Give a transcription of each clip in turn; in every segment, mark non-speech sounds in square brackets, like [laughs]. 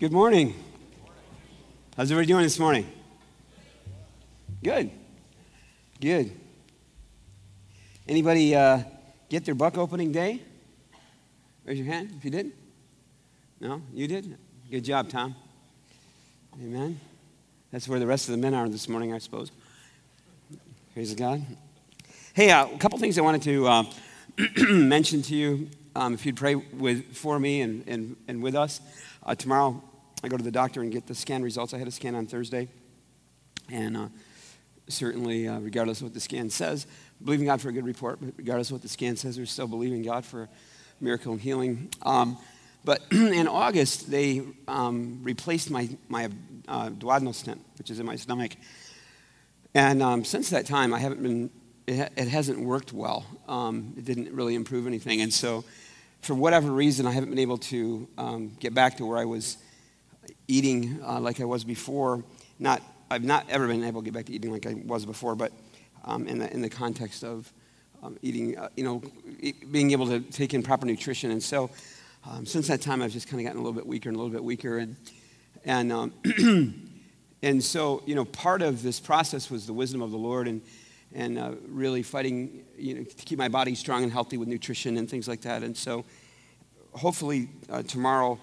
Good morning. How's everybody doing this morning? Good. Good. Anybody uh, get their buck opening day? Raise your hand if you did. No, you did. Good job, Tom. Amen. That's where the rest of the men are this morning, I suppose. Praise God. Hey, uh, a couple things I wanted to uh, [clears throat] mention to you. Um, if you'd pray with, for me and, and, and with us. Uh, tomorrow, I go to the doctor and get the scan results. I had a scan on Thursday. And uh, certainly, uh, regardless of what the scan says, believing God for a good report, but regardless of what the scan says, we're still believing God for miracle and healing. Um, but [clears throat] in August, they um, replaced my, my uh, duodenal stent, which is in my stomach. And um, since that time, I haven't been, it, it hasn't worked well. Um, it didn't really improve anything. And so, for whatever reason, I haven't been able to um, get back to where I was eating uh, like I was before. Not, I've not ever been able to get back to eating like I was before, but um, in, the, in the context of um, eating, uh, you know, being able to take in proper nutrition. And so, um, since that time, I've just kind of gotten a little bit weaker and a little bit weaker. And, and, um, [clears throat] and so, you know, part of this process was the wisdom of the Lord and, and uh, really fighting, you know, to keep my body strong and healthy with nutrition and things like that. And so, hopefully, uh, tomorrow,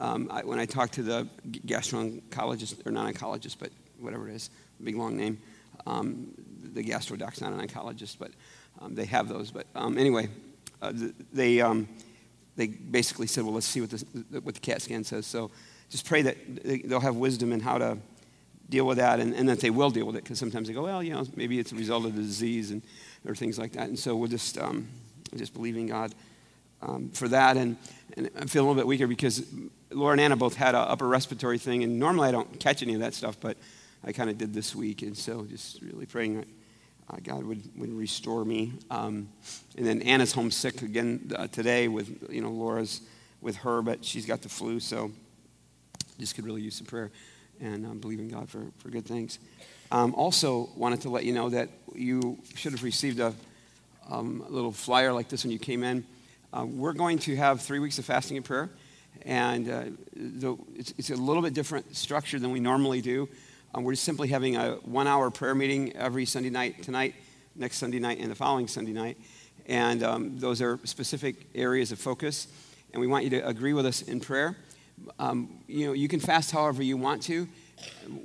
um, I, when I talk to the gastroenterologist, or non oncologist, but whatever it is, big long name, um, the gastro doc's not an oncologist, but um, they have those. But um, anyway, uh, they, um, they basically said, well, let's see what, this, what the CAT scan says. So just pray that they'll have wisdom in how to deal with that and, and that they will deal with it because sometimes they go, well, you know, maybe it's a result of the disease and or things like that. And so we'll just, um, just believing God um, for that. And, and I'm feeling a little bit weaker because Laura and Anna both had an upper respiratory thing. And normally I don't catch any of that stuff, but I kind of did this week. And so just really praying that uh, God would, would restore me. Um, and then Anna's homesick again uh, today with, you know, Laura's with her, but she's got the flu. So just could really use some prayer and um, believe in God for, for good things. Um, also, wanted to let you know that you should have received a, um, a little flyer like this when you came in. Uh, we're going to have three weeks of fasting and prayer, and uh, the, it's, it's, a little bit different structure than we normally do. Um, we're simply having a one hour prayer meeting every Sunday night, tonight, next Sunday night, and the following Sunday night. And um, those are specific areas of focus, and we want you to agree with us in prayer. Um, you know, you can fast however you want to.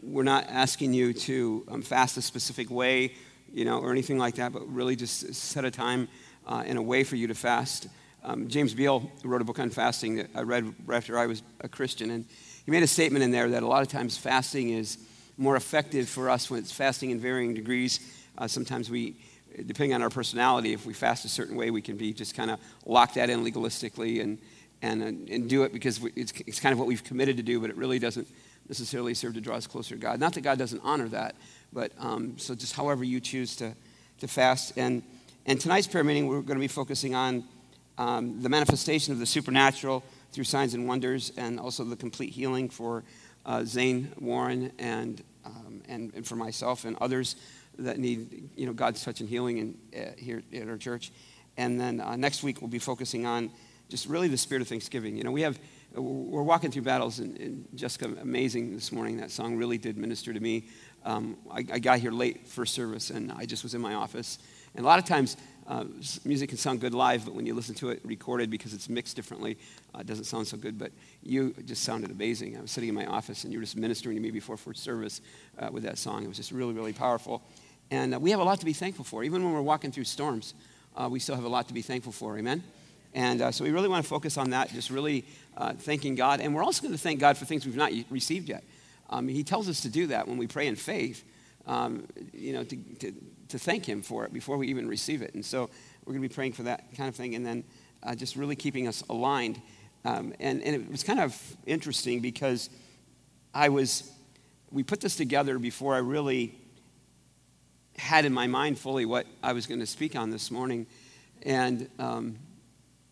We're not asking you to um, fast a specific way, you know, or anything like that, but really just set a time uh, and a way for you to fast. Um, James Beale wrote a book on fasting that I read after I was a Christian, and he made a statement in there that a lot of times fasting is more effective for us when it's fasting in varying degrees. Uh, sometimes we, depending on our personality, if we fast a certain way, we can be just kind of locked that in legalistically and and, uh, and do it because it's, it's kind of what we've committed to do, but it really doesn't necessarily serve to draw us closer to God. Not that God doesn't honor that, but um, so just however you choose to, to fast. And, and tonight's prayer meeting, we're going to be focusing on um, the manifestation of the supernatural through signs and wonders, and also the complete healing for uh, Zane Warren and, um, and, and, for myself and others that need you know, God's touch and healing in, uh, here at our church. And then uh, next week, we'll be focusing on just really the spirit of thanksgiving. You know, we have, we're walking through battles, and, and Jessica, amazing this morning. That song really did minister to me. Um, I, I, got here late for service, and I just was in my office. And a lot of times, uh, music can sound good live, but when you listen to it recorded because it's mixed differently, uh, it doesn't sound so good. But you just sounded amazing. I was sitting in my office, and you were just ministering to me before first service uh, with that song. It was just really, really powerful. And uh, we have a lot to be thankful for. Even when we're walking through storms, uh, we still have a lot to be thankful for. Amen? And uh, so we really want to focus on that, just really uh, thanking God. And we're also going to thank God for things we've not received yet. Um, he tells us to do that when we pray in faith, um, you know, to, to, to, thank Him for it before we even receive it. And so we're going to be praying for that kind of thing and then uh, just really keeping us aligned. Um, and, and it was kind of interesting because I was, we put this together before I really had in my mind fully what I was going to speak on this morning. And um,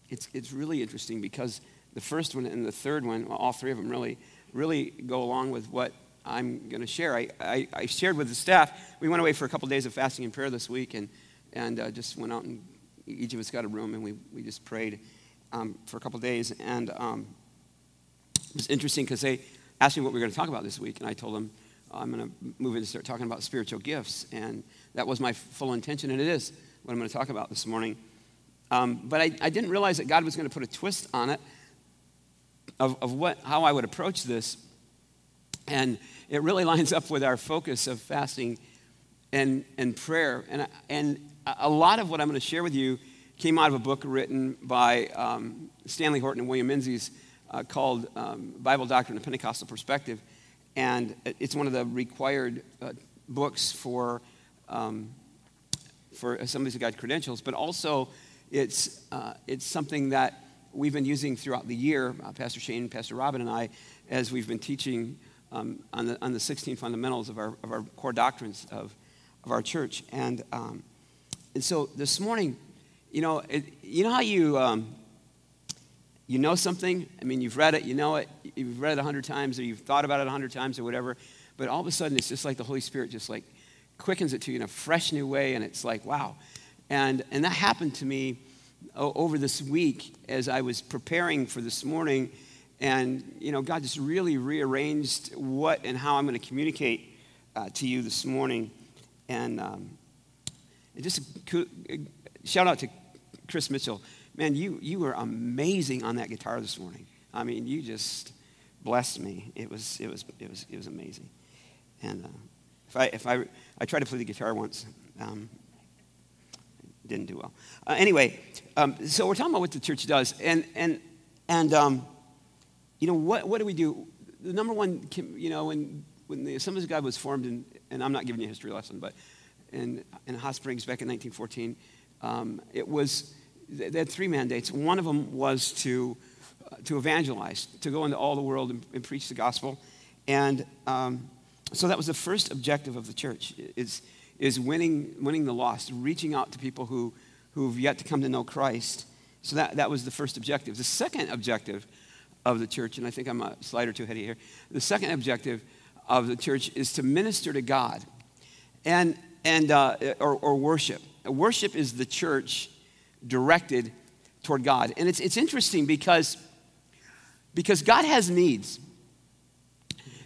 it's, it's really interesting because the first one and the third one, well, all three of them really, really go along with what I'm going to share. I, I, I, shared with the staff, we went away for a couple of days of fasting and prayer this week and, and uh, just went out and each of us got a room and we, we just prayed um, for a couple of days. And um, it was interesting because they, asked me what we were going to talk about this week, and I told him I'm going to move in and start talking about spiritual gifts. And that was my full intention, and it is what I'm going to talk about this morning. Um, but I, I, didn't realize that God was going to put a twist on it of, of what, how I would approach this. And it really [laughs] lines up with our focus of fasting and, and prayer. And, and a lot of what I'm going to share with you came out of a book written by um, Stanley Horton and William Menzies uh, called um, Bible Doctrine and Pentecostal Perspective. And it's one of the required uh, books for, um, for somebody who got credentials, but also it's, uh, it's something that we've been using throughout the year, uh, Pastor Shane, Pastor Robin, and I, as we've been teaching um, on, the, on the 16 fundamentals of our, of our core doctrines of, of our church. And, um, and so this morning, you know, it, you know how you, um, you know something? I mean, you've read it, you know it, you've read it a hundred times, or you've thought about it a hundred times, or whatever, but all of a sudden it's just like the Holy Spirit just like quickens it to you in a fresh new way, and it's like, wow. And, and that happened to me over this week as I was preparing for this morning. And, you know, God just really rearranged what and how I'm going to communicate uh, to you this morning. And um, just shout out to Chris Mitchell. Man, you, you were amazing on that guitar this morning. I mean, you just blessed me. It was, it was, it was, it was amazing. And uh, if I, if I, I tried to play the guitar once, um, didn't do well. Uh, anyway, um, so we're talking about what the church does, and and and um, you know what what do we do? The number one, you know, when when the Assemblies of God was formed, and I'm not giving you a history lesson, but in in Hot Springs back in 1914, um, it was they had three mandates. One of them was to uh, to evangelize, to go into all the world and, and preach the gospel, and um, so that was the first objective of the church. Is is winning, winning the lost, reaching out to people who, who've yet to come to know Christ. So that, that was the first objective. The second objective of the church, and I think I'm a slide or two ahead of here, the second objective of the church is to minister to God and, and, uh, or, or worship. Worship is the church directed toward God. And it's, it's interesting because, because God has needs.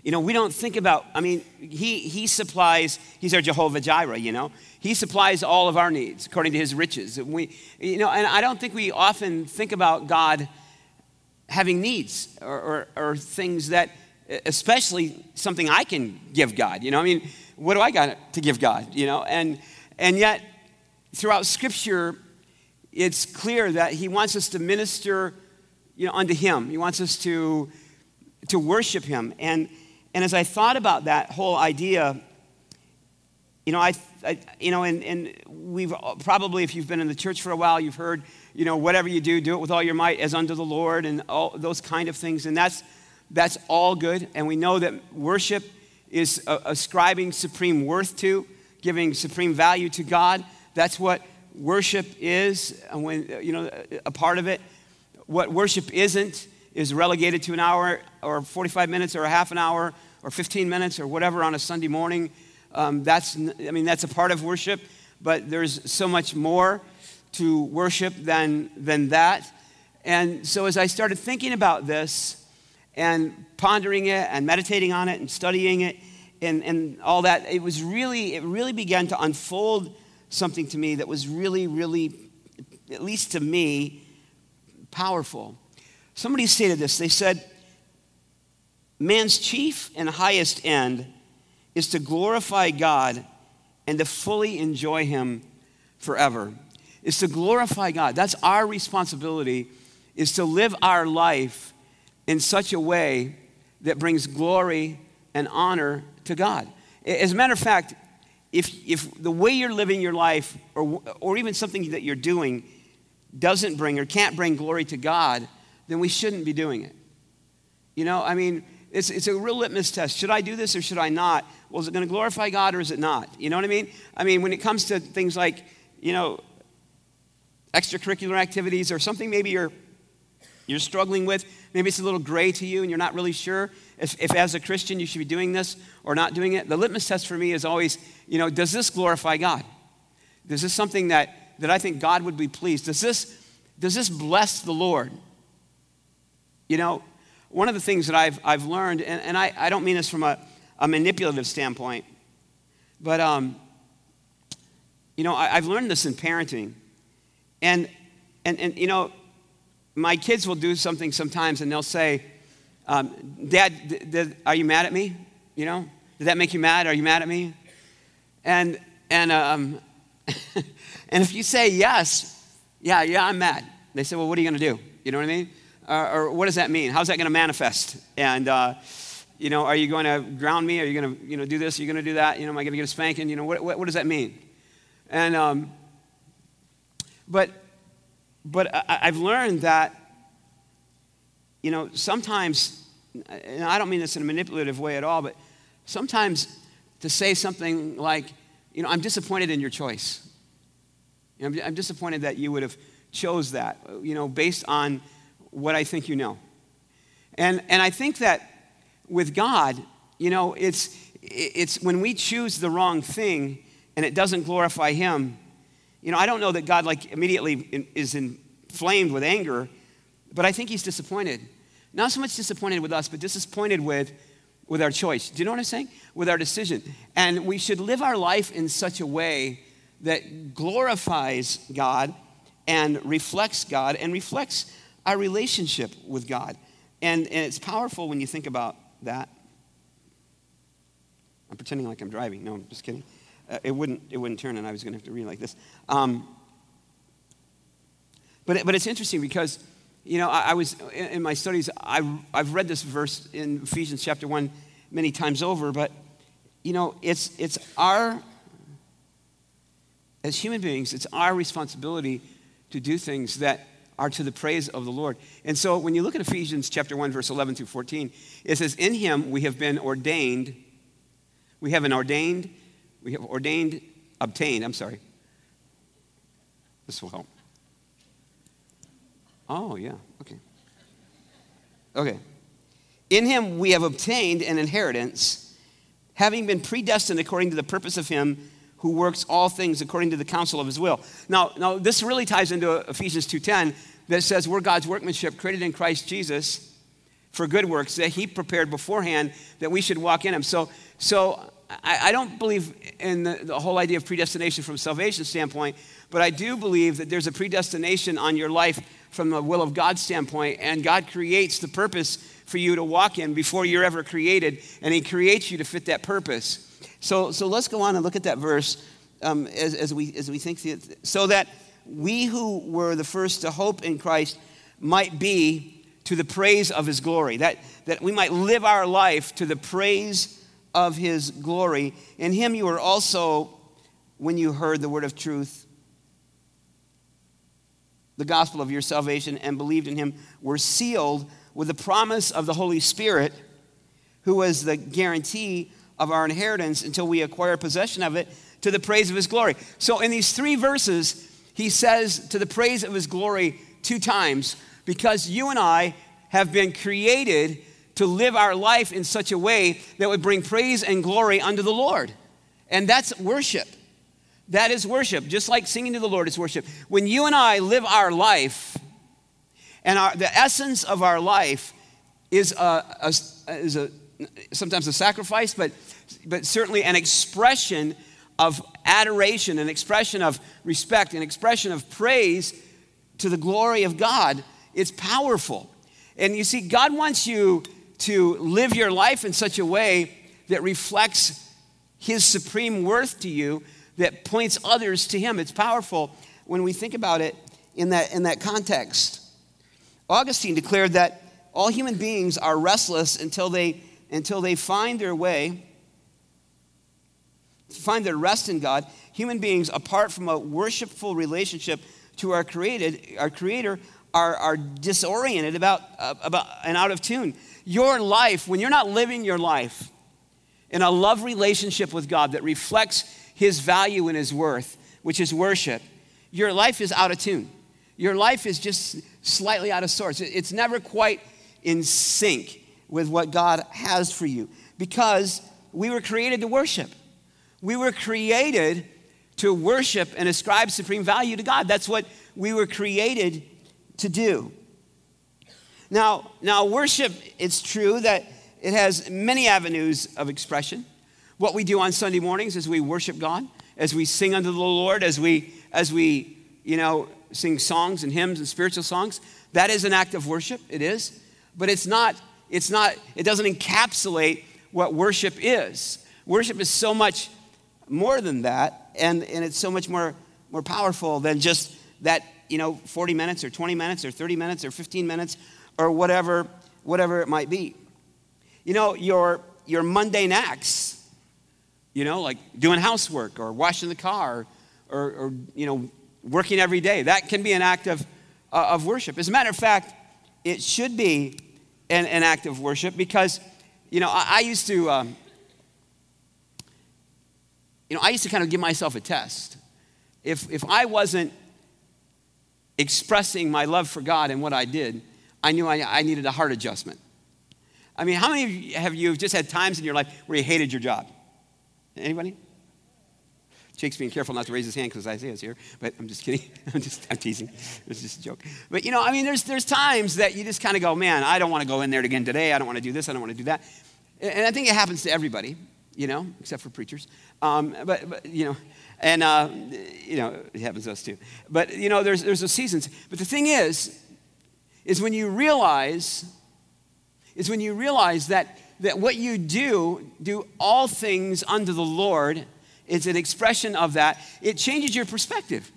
You know, we don't think about, I mean, he, he supplies, he's our Jehovah Jireh, you know. He supplies all of our needs according to his riches. We, you know, and I don't think we often think about God having needs or, or, or things that, especially something I can give God, you know. I mean, what do I got to give God, you know? And, and yet, throughout Scripture, it's clear that he wants us to minister, you know, unto him. He wants us to, to worship him. And, and as I thought about that whole idea, you know, I, I you know, and, and we've probably, if you've been in the church for a while, you've heard, you know, whatever you do, do it with all your might as unto the Lord and all those kind of things. And that's, that's all good. And we know that worship is ascribing supreme worth to, giving supreme value to God. That's what worship is, when, you know, a part of it. What worship isn't is relegated to an hour or 45 minutes or a half an hour or 15 minutes or whatever on a Sunday morning. Um, that's, I mean, that's a part of worship, but there's so much more to worship than, than that. And so as I started thinking about this and pondering it and meditating on it and studying it and, and all that, it was really, it really began to unfold something to me that was really, really, at least to me, powerful. Somebody stated this. They said, Man's chief and highest end is to glorify God and to fully enjoy Him forever. Is to glorify God. That's our responsibility, is to live our life in such a way that brings glory and honor to God. As a matter of fact, if, if the way you're living your life, or, or even something that you're doing, doesn't bring or can't bring glory to God, then we shouldn't be doing it. You know, I mean, it's, it's a real litmus test. Should I do this or should I not? Well, is it going to glorify God or is it not? You know what I mean? I mean, when it comes to things like, you know, extracurricular activities or something maybe you're, you're struggling with, maybe it's a little gray to you and you're not really sure if, if as a Christian you should be doing this or not doing it. The litmus test for me is always, you know, does this glorify God? Is this something that, that I think God would be pleased? Does this, does this bless the Lord? You know, one of the things that I've, I've learned, and, and I, I don't mean this from a, a manipulative standpoint, but, um, you know, I, have learned this in parenting. And, and, and, you know, my kids will do something sometimes and they'll say, um, Dad, th- th- are you mad at me? You know, did that make you mad? Are you mad at me? And, and, um, [laughs] and if you say yes, yeah, yeah, I'm mad. They say, well, what are you going to do? You know what I mean? Uh, or what does that mean? How's that going to manifest? And, uh, you know, are you going to ground me? Are you going to, you know, do this? Are you going to do that? You know, am I going to get a spanking? You know, what, what, what does that mean? And, um, but, but I, I've learned that, you know, sometimes, and I don't mean this in a manipulative way at all, but sometimes to say something like, you know, I'm disappointed in your choice. You know, I'm disappointed that you would have chose that, you know, based on what I think you know. And, and I think that with God, you know, it's, it's when we choose the wrong thing and it doesn't glorify Him, you know, I don't know that God like immediately is inflamed with anger, but I think He's disappointed. Not so much disappointed with us, but disappointed with, with our choice. Do you know what I'm saying? With our decision. And we should live our life in such a way that glorifies God and reflects God and reflects our relationship with God. And, and it's powerful when you think about that. I'm pretending like I'm driving. No, I'm just kidding. Uh, it, wouldn't, it wouldn't turn, and I was going to have to read like this. Um, but, but it's interesting because, you know, I, I was in, in, my studies, I've, I've read this verse in Ephesians chapter 1 many times over, but, you know, it's, it's our, as human beings, it's our responsibility to do things that are to the praise of the Lord. And so when you look at Ephesians chapter 1 verse 11 through 14, it says in him we have been ordained we have an ordained we have ordained obtained, I'm sorry. This will help. Oh, yeah. Okay. Okay. In him we have obtained an inheritance having been predestined according to the purpose of him who works all things according to the counsel of his will. Now, now this really ties into Ephesians 2:10 that says we're God's workmanship created in Christ Jesus for good works that he prepared beforehand that we should walk in him. So, so I, I don't believe in the, the whole idea of predestination from a salvation standpoint, but I do believe that there's a predestination on your life from the will of God standpoint, and God creates the purpose for you to walk in before you're ever created, and He creates you to fit that purpose. So, so let's go on and look at that verse um, as, as, we, as we think. So that we who were the first to hope in Christ might be to the praise of his glory, that, that we might live our life to the praise of his glory. In him you were also, when you heard the word of truth, the gospel of your salvation, and believed in him, were sealed with the promise of the Holy Spirit, who was the guarantee of our inheritance until we acquire possession of it to the praise of his glory. So, in these three verses, he says to the praise of his glory two times because you and I have been created to live our life in such a way that would bring praise and glory unto the Lord. And that's worship. That is worship. Just like singing to the Lord is worship. When you and I live our life, and our, the essence of our life is a, a, is a sometimes a sacrifice, but, but certainly an expression of adoration, an expression of respect, an expression of praise to the glory of God. It's powerful. And you see, God wants you to live your life in such a way that reflects His supreme worth to you, that points others to Him. It's powerful when we think about it in that, in that context. Augustine declared that all human beings are restless until they until they find their way, find their rest in God, human beings, apart from a worshipful relationship to our, created, our Creator, are, are disoriented about, uh, about and out of tune. Your life, when you're not living your life in a love relationship with God that reflects His value and His worth, which is worship, your life is out of tune. Your life is just slightly out of sorts. It's never quite in sync with what God has for you because we were created to worship. We were created to worship and ascribe supreme value to God. That's what we were created to do. Now, now worship, it's true that it has many avenues of expression. What we do on Sunday mornings is we worship God, as we sing unto the Lord, as we, as we, you know, sing songs and hymns and spiritual songs. That is an act of worship. It is. But it's not, it's not, it doesn't encapsulate what worship is. Worship is so much more than that, and, and it's so much more, more powerful than just that, you know, 40 minutes or 20 minutes or 30 minutes or 15 minutes or whatever, whatever it might be. You know, your, your mundane acts, you know, like doing housework or washing the car or, or you know, working every day, that can be an act of, uh, of worship. As a matter of fact, it should be an, an act of worship because, you know, I, I used to, um, you know, I used to kind of give myself a test. If, if I wasn't expressing my love for God and what I did, I knew I, I needed a heart adjustment. I mean, how many of you have you just had times in your life where you hated your job? Anybody? Jake's being careful not to raise his hand because Isaiah's here, but I'm just kidding. [laughs] I'm just I'm teasing. It's just a joke. But you know, I mean, there's there's times that you just kind of go, man, I don't want to go in there again today. I don't want to do this. I don't want to do that. And I think it happens to everybody, you know, except for preachers. Um, but, but you know, and uh, you know, it happens to us too. But you know, there's there's those seasons. But the thing is, is when you realize, is when you realize that that what you do, do all things unto the Lord is an expression of that. It changes your perspective.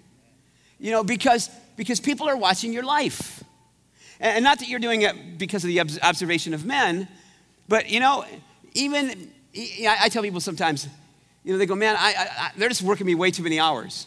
You know, because, because people are watching your life. And not that you're doing it because of the observation of men, but, you know, even, I tell people sometimes, you know, they go, man, I, I, they're just working me way too many hours.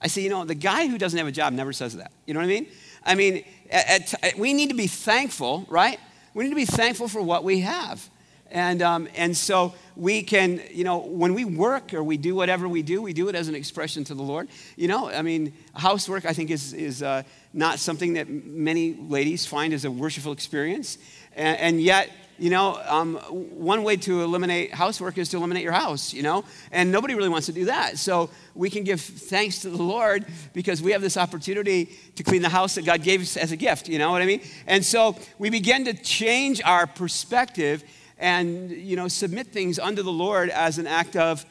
I say, you know, the guy who doesn't have a job never says that. You know what I mean? I mean, at, at, we need to be thankful, right? We need to be thankful for what we have. And, um, and so we can, you know, when we work or we do whatever we do, we do it as an expression to the Lord. You know, I mean, housework, I think, is, is uh, not something that many ladies find as a worshipful experience. And, and yet, you know, um, one way to eliminate housework is to eliminate your house, you know, and nobody really wants to do that. So we can give thanks to the Lord because we have this opportunity to clean the house that God gave us as a gift, you know what I mean? And so we begin to change our perspective and you know submit things unto the Lord as an act of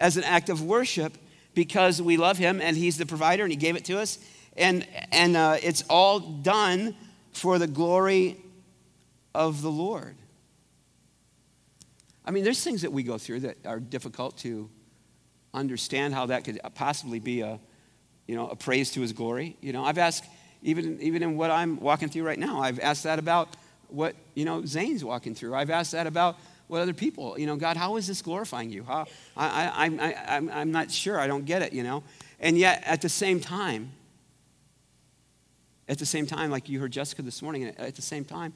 as an act of worship because we love him and he's the provider and he gave it to us and and uh, it's all done for the glory of the Lord. I mean, there's things that we go through that are difficult to understand how that could possibly be a, you know, a praise to his glory. You know, I've asked, even, even in what I'm walking through right now, I've asked that about what, you know, Zane's walking through. I've asked that about what other people, you know, God, how is this glorifying you? How, I, I, I, I'm, I'm not sure. I don't get it, you know. And yet, at the same time, at the same time, like you heard Jessica this morning, at the same time,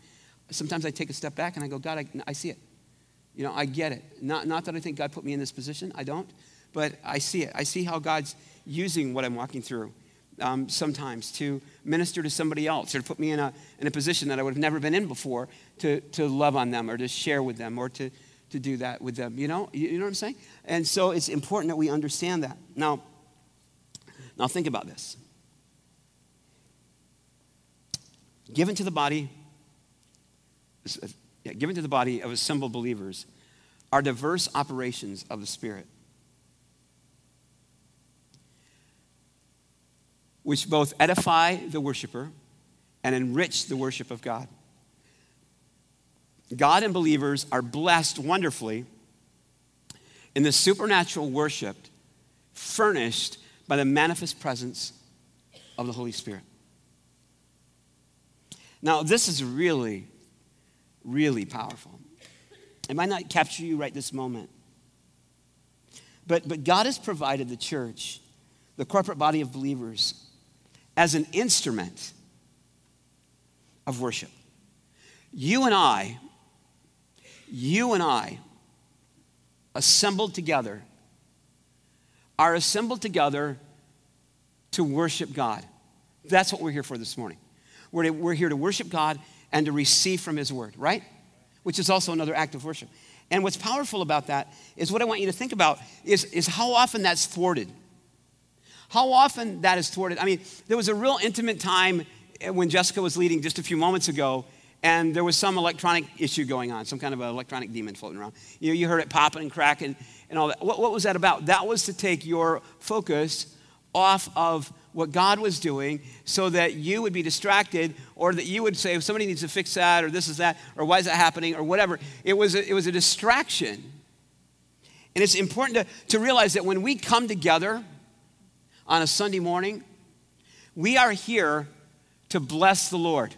sometimes I take a step back and I go, God, I, I see it. You know, I get it. Not, not that I think God put me in this position, I don't, but I see it. I see how God's using what I'm walking through um, sometimes to minister to somebody else or to put me in a, in a position that I would have never been in before to, to love on them or to share with them or to, to do that with them. You know, you, you know what I'm saying? And so it's important that we understand that. Now, now think about this. Given to the body, yeah, given to the body of assembled believers are diverse operations of the Spirit which both edify the worshiper and enrich the worship of God. God and believers are blessed wonderfully in the supernatural worship furnished by the manifest presence of the Holy Spirit. Now, this is really, really powerful. It might not capture you right this moment, but, but God has provided the church, the corporate body of believers, as an instrument of worship. You and I, you and I, assembled together, are assembled together to worship God. That's what we're here for this morning. We're, to, we're here to worship God and to receive from His Word, right? Which is also another act of worship. And what's powerful about that is what I want you to think about is, is how often that's thwarted. How often that is thwarted. I mean, there was a real intimate time when Jessica was leading just a few moments ago, and there was some electronic issue going on, some kind of electronic demon floating around. You know, you heard it popping and cracking and all that. What, what was that about? That was to take your focus off of what God was doing so that you would be distracted or that you would say, if somebody needs to fix that or this is that or why is that happening or whatever. It was a, it was a distraction. And it's important to, to realize that when we come together on a Sunday morning, we are here to bless the Lord.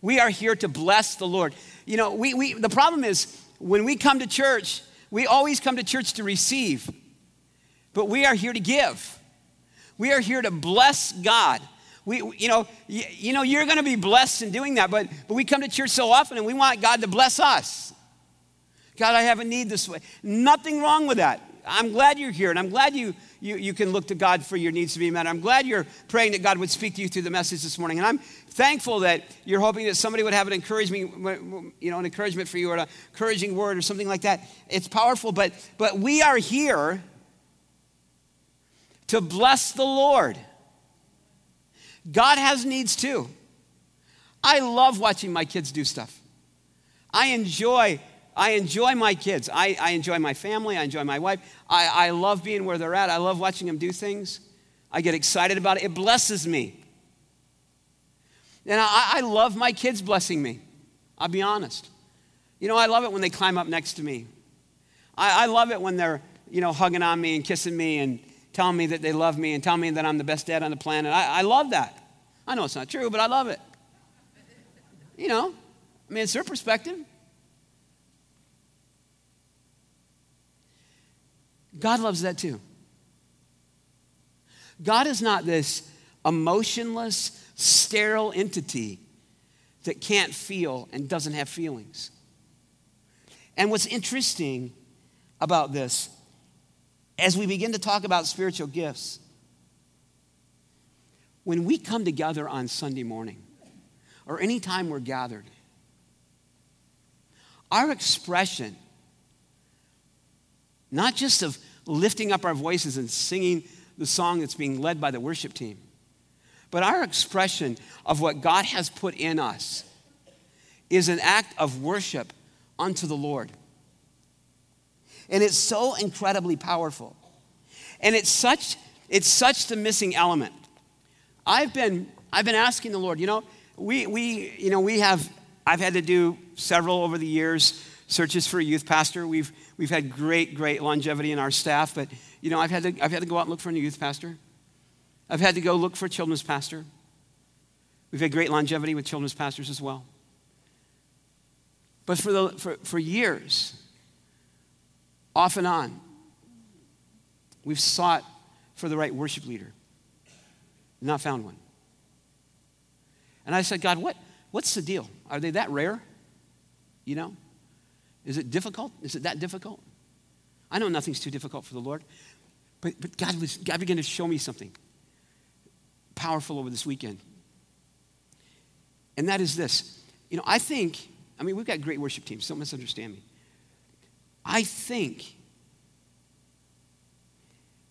We are here to bless the Lord. You know, we, we, the problem is when we come to church, we always come to church to receive, but we are here to give. We are here to bless God. We, you know, you, you know, you're going to be blessed in doing that, but, but we come to church so often and we want God to bless us. God, I have a need this way. Nothing wrong with that. I'm glad you're here, and I'm glad you, you, you can look to God for your needs to be met. I'm glad you're praying that God would speak to you through the message this morning. And I'm thankful that you're hoping that somebody would have an encouragement, you know, an encouragement for you or an encouraging word or something like that. It's powerful, but, but we are here to bless the Lord. God has needs too. I love watching my kids do stuff. I enjoy I enjoy my kids. I, I enjoy my family. I enjoy my wife. I, I love being where they're at. I love watching them do things. I get excited about it. It blesses me. And I, I love my kids blessing me. I'll be honest. You know, I love it when they climb up next to me. I, I love it when they're, you know, hugging on me and kissing me and telling me that they love me and telling me that I'm the best dad on the planet. I, I love that. I know it's not true, but I love it. You know, I mean, it's their perspective. God loves that too. God is not this emotionless, sterile entity that can't feel and doesn't have feelings. And what's interesting about this, as we begin to talk about spiritual gifts, when we come together on Sunday morning, or anytime we're gathered, our expression not just of lifting up our voices and singing the song that's being led by the worship team, but our expression of what God has put in us is an act of worship unto the Lord. And it's so incredibly powerful. And it's such, it's such the missing element. I've been, I've been asking the Lord, you know, we, we, you know, we have, I've had to do several over the years searches for a youth pastor. We've, we've had great, great longevity in our staff, but you know, I've had, to, I've had to go out and look for a new youth pastor. I've had to go look for a children's pastor. We've had great longevity with children's pastors as well. But for, the, for, for years, off and on, we've sought for the right worship leader. Not found one. And I said, God, what, what's the deal? Are they that rare? You know? Is it difficult? Is it that difficult? I know nothing's too difficult for the Lord. But, but God, was, God began to show me something powerful over this weekend. And that is this. You know, I think, I mean, we've got great worship teams, don't misunderstand me. I think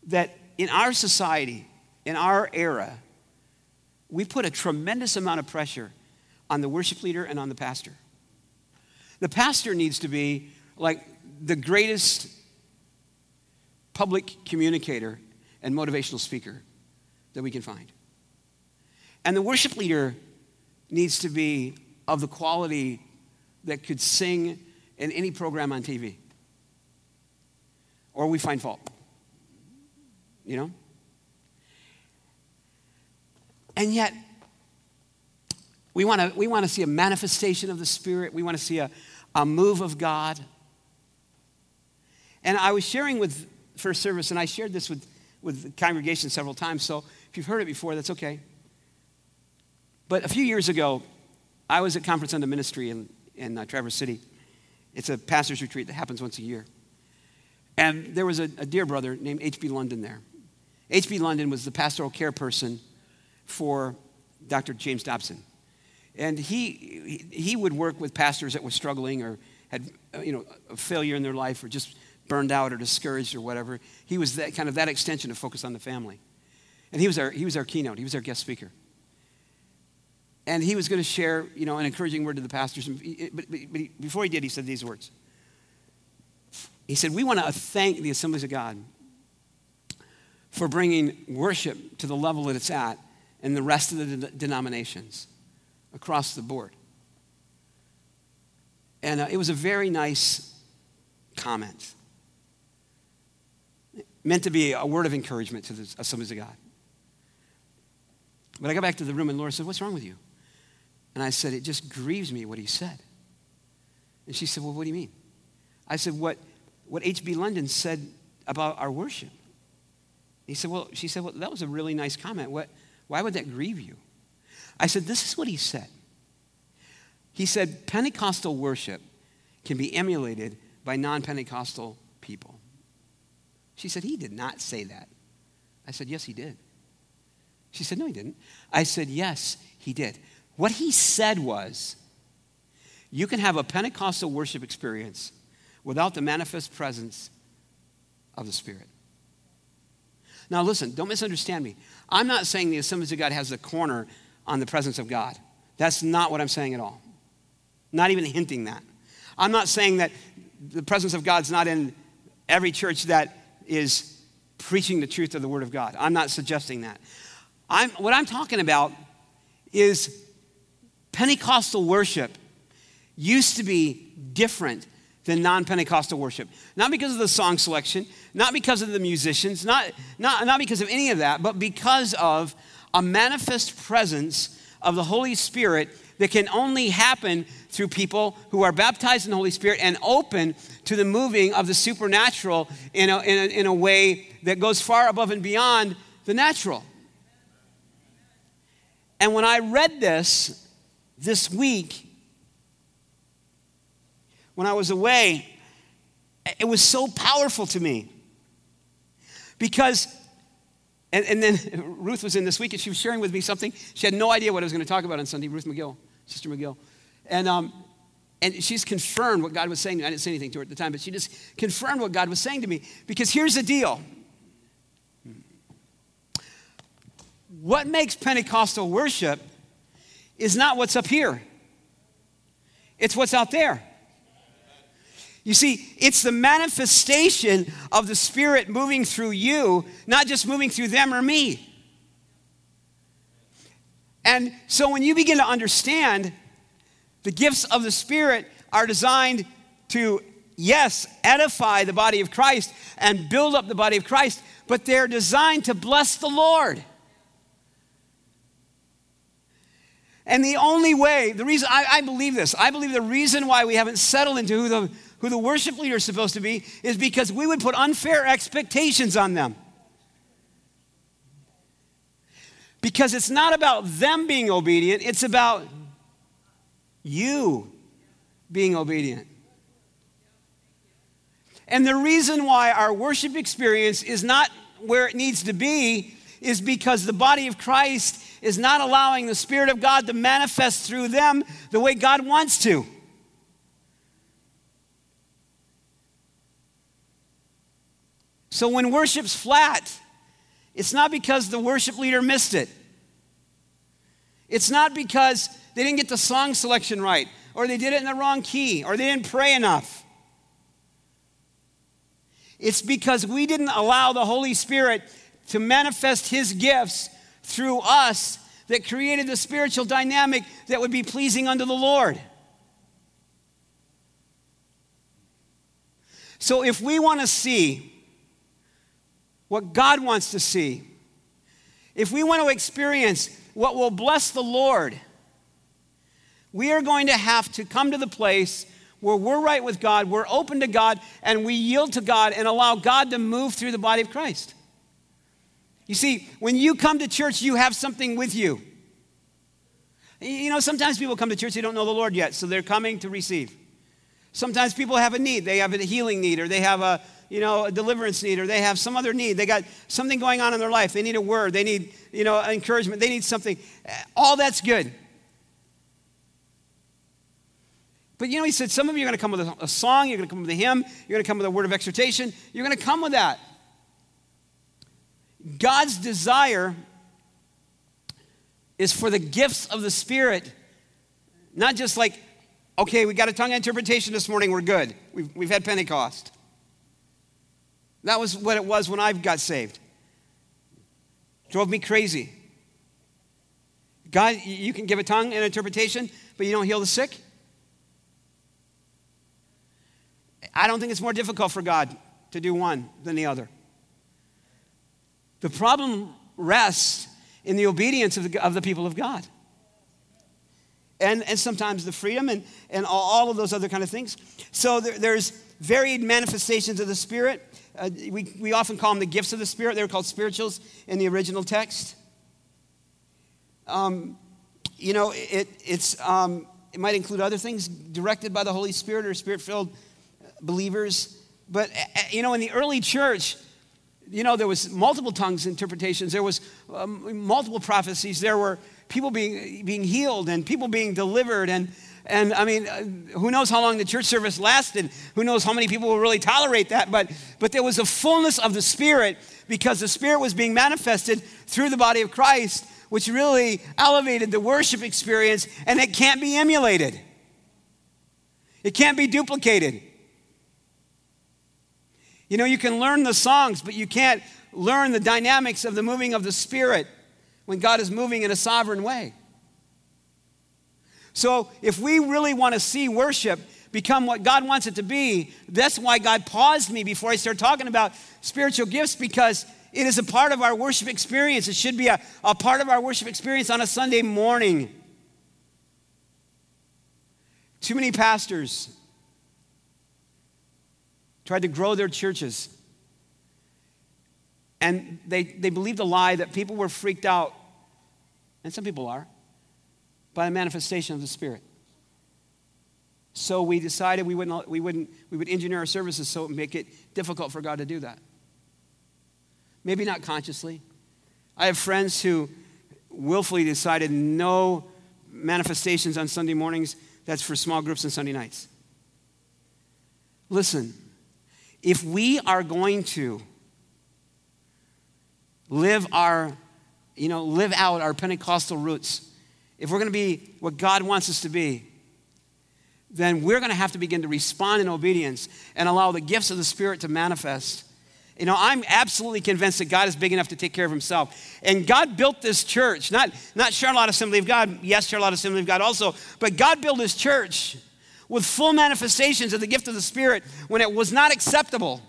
that in our society, in our era, we put a tremendous amount of pressure on the worship leader and on the pastor. The pastor needs to be like the greatest public communicator and motivational speaker that we can find. And the worship leader needs to be of the quality that could sing in any program on TV. Or we find fault. You know? And yet, we want to we want to see a manifestation of the Spirit. We want to see a, a move of God. And I was sharing with First Service, and I shared this with, with the congregation several times, so if you've heard it before, that's okay. But a few years ago, I was at Conference on the Ministry in, in uh, Traverse City. It's a pastor's retreat that happens once a year. And there was a, a dear brother named H.B. London there. H.B. London was the pastoral care person for Dr. James Dobson. And he, he would work with pastors that were struggling or had you know, a failure in their life or just burned out or discouraged or whatever. He was that kind of that extension of focus on the family. And he was our, he was our keynote, he was our guest speaker. and he was going to share, you know, an encouraging word to the pastors. But, but, but before he did, he said these words. He said, We want to thank the Assemblies of God for bringing worship to the level that it's at in the rest of the denominations across the board. And uh, it was a very nice comment, meant to be a word of encouragement to the Assemblies of God. But I got back to the room and Laura said, What's wrong with you? And I said, It just grieves me what he said. And she said, Well, what do you mean? I said, What, what H.B. London said about our worship. He said, Well, she said, Well, that was a really nice comment. What, why would that grieve you? I said, This is what he said. He said, Pentecostal worship can be emulated by non Pentecostal people. She said, He did not say that. I said, Yes, he did. She said, No, he didn't. I said, Yes, he did. What he said was, You can have a Pentecostal worship experience without the manifest presence of the Spirit. Now, listen, don't misunderstand me. I'm not saying the Assemblies of God has a corner on the presence of God. That's not what I'm saying at all. Not even hinting that. I'm not saying that the presence of God's not in every church that is preaching the truth of the Word of God. I'm not suggesting that. I'm, what I'm talking about is Pentecostal worship used to be different than non Pentecostal worship. Not because of the song selection, not because of the musicians, not, not, not because of any of that, but because of a manifest presence of the Holy Spirit that can only happen through people who are baptized in the Holy Spirit and open to the moving of the supernatural in a, in a, in a way that goes far above and beyond the natural. And when I read this this week, when I was away, it was so powerful to me. Because, and, and then [laughs] Ruth was in this week and she was sharing with me something. She had no idea what I was going to talk about on Sunday, Ruth McGill, Sister McGill. And, um, and she's confirmed what God was saying. to me. I didn't say anything to her at the time, but she just confirmed what God was saying to me. Because here's the deal what makes Pentecostal worship is not what's up here, it's what's out there. You see, it's the manifestation of the Spirit moving through you, not just moving through them or me. And so when you begin to understand the gifts of the Spirit are designed to, yes, edify the body of Christ and build up the body of Christ, but they're designed to bless the Lord. And the only way, the reason I, I, believe this, I believe the reason why we haven't settled into who the who the worship leader is supposed to be, is because we would put unfair expectations on them. Because it's not about them being obedient, it's about you being obedient. And the reason why our worship experience is not where it needs to be is because the body of Christ is not allowing the Spirit of God to manifest through them the way God wants to. So when worship's flat, it's not because the worship leader missed it. It's not because they didn't get the song selection right, or they did it in the wrong key, or they didn't pray enough. It's because we didn't allow the Holy Spirit to manifest His gifts through us that created the spiritual dynamic that would be pleasing unto the Lord. So if we want to see what God wants to see, if we want to experience what will bless the Lord, we are going to have to come to the place where we're right with God, we're open to God, and we yield to God and allow God to move through the body of Christ. You see, when you come to church, you have something with you. You know, sometimes people come to church, they don't know the Lord yet, so they're coming to receive. Sometimes people have a need. They have a healing need, or they have a, you know, a deliverance need or they have some other need. They got something going on in their life. They need a word. They need, you know, encouragement. They need something. All that's good. But you know, he said, some of you are going to come with a song, you're going to come with a hymn, you're going to come with a word of exhortation, you're going to come with that. God's desire is for the gifts of the Spirit, not just like, okay, we got a tongue interpretation this morning, we're good. We've, we've had Pentecost. That was what it was when I got saved. Drove me crazy. God, you can give a tongue and interpretation, but you don't heal the sick? I don't think it's more difficult for God to do one than the other. The problem rests in the obedience of the, of the people of God. And, and sometimes the freedom and, and all, of those other kind of things. So there, there's varied manifestations of the Spirit. Uh, we, we often call them the gifts of the Spirit. They were called spirituals in the original text. Um, you know, it, it's, um, it might include other things directed by the Holy Spirit or spirit filled believers. But, uh, uh, you know, in the early church, you know, there was multiple tongues interpretations. There was um, multiple prophecies. There were people being, being healed and people being delivered. And, and I mean, uh, who knows how long the church service lasted? Who knows how many people will really tolerate that? But, but there was a fullness of the Spirit because the Spirit was being manifested through the body of Christ, which really elevated the worship experience, and it can't be emulated. It can't be duplicated. You know, you can learn the songs, but you can't learn the dynamics of the moving of the Spirit when God is moving in a sovereign way. So, if we really want to see worship become what God wants it to be, that's why God paused me before I start talking about spiritual gifts because it is a part of our worship experience. It should be a, a part of our worship experience on a Sunday morning. Too many pastors tried to grow their churches. And they, they believed a lie that people were freaked out, and some people are, by the manifestation of the Spirit. So we decided we wouldn't, we wouldn't we would engineer our services so it would make it difficult for God to do that. Maybe not consciously. I have friends who willfully decided no manifestations on Sunday mornings, that's for small groups and Sunday nights. Listen, if we are going to live our, you know, live out our Pentecostal roots, if we're going to be what God wants us to be, then we're going to have to begin to respond in obedience and allow the gifts of the Spirit to manifest. You know, I'm absolutely convinced that God is big enough to take care of himself. And God built this church, not, not Charlotte Assembly of God, yes, Charlotte Assembly of God also, but God built his church with full manifestations of the gift of the Spirit when it was not acceptable.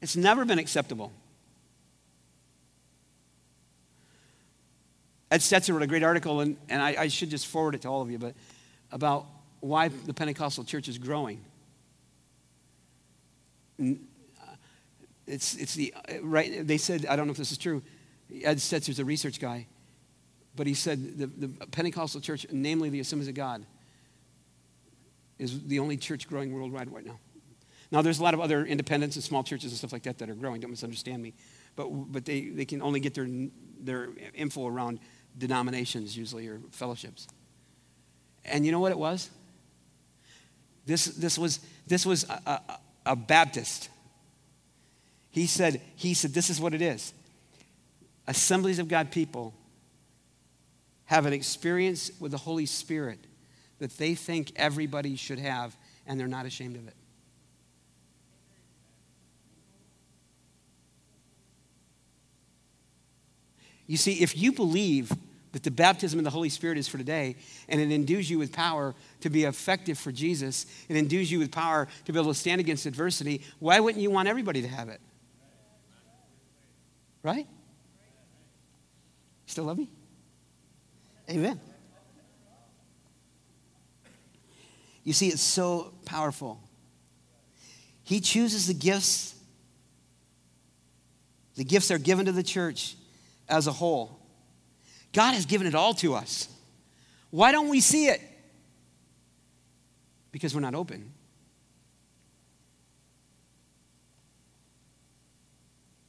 It's never been acceptable. Ed Stetzer wrote a great article, and, and I, I should just forward it to all of you, but about why the Pentecostal church is growing. Uh, it's, it's the, uh, right, they said, I don't know if this is true, Ed Stetzer's a research guy. But he said the, the Pentecostal church, namely the Assemblies of God, is the only church growing worldwide right now. Now, there's a lot of other independents and small churches and stuff like that that are growing. Don't misunderstand me. But, but they, they can only get their, their info around denominations, usually, or fellowships. And you know what it was? This, this was, this was a, a, a Baptist. He said, he said, this is what it is. Assemblies of God people have an experience with the Holy Spirit that they think everybody should have, and they're not ashamed of it. You see, if you believe that the baptism of the Holy Spirit is for today, and it endues you with power to be effective for Jesus, it endues you with power to be able to stand against adversity, why wouldn't you want everybody to have it? Right? Still love me? Amen. You see, it's so powerful. He chooses the gifts. The gifts are given to the church as a whole. God has given it all to us. Why don't we see it? Because we're not open.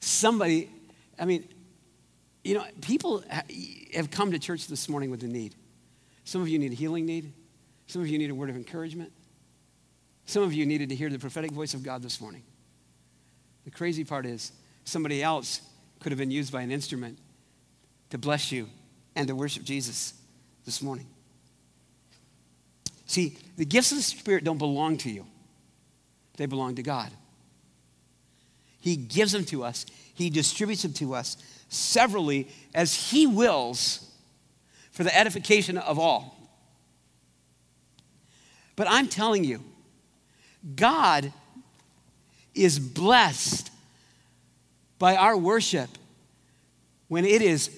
Somebody, I mean, you know, people have come to church this morning with a need. Some of you need a healing need. Some of you need a word of encouragement. Some of you needed to hear the prophetic voice of God this morning. The crazy part is, somebody else could have been used by an instrument to bless you and to worship Jesus this morning. See, the gifts of the Spirit don't belong to you, they belong to God. He gives them to us, He distributes them to us severally as He wills for the edification of all. But I'm telling you, God is blessed by our worship when it is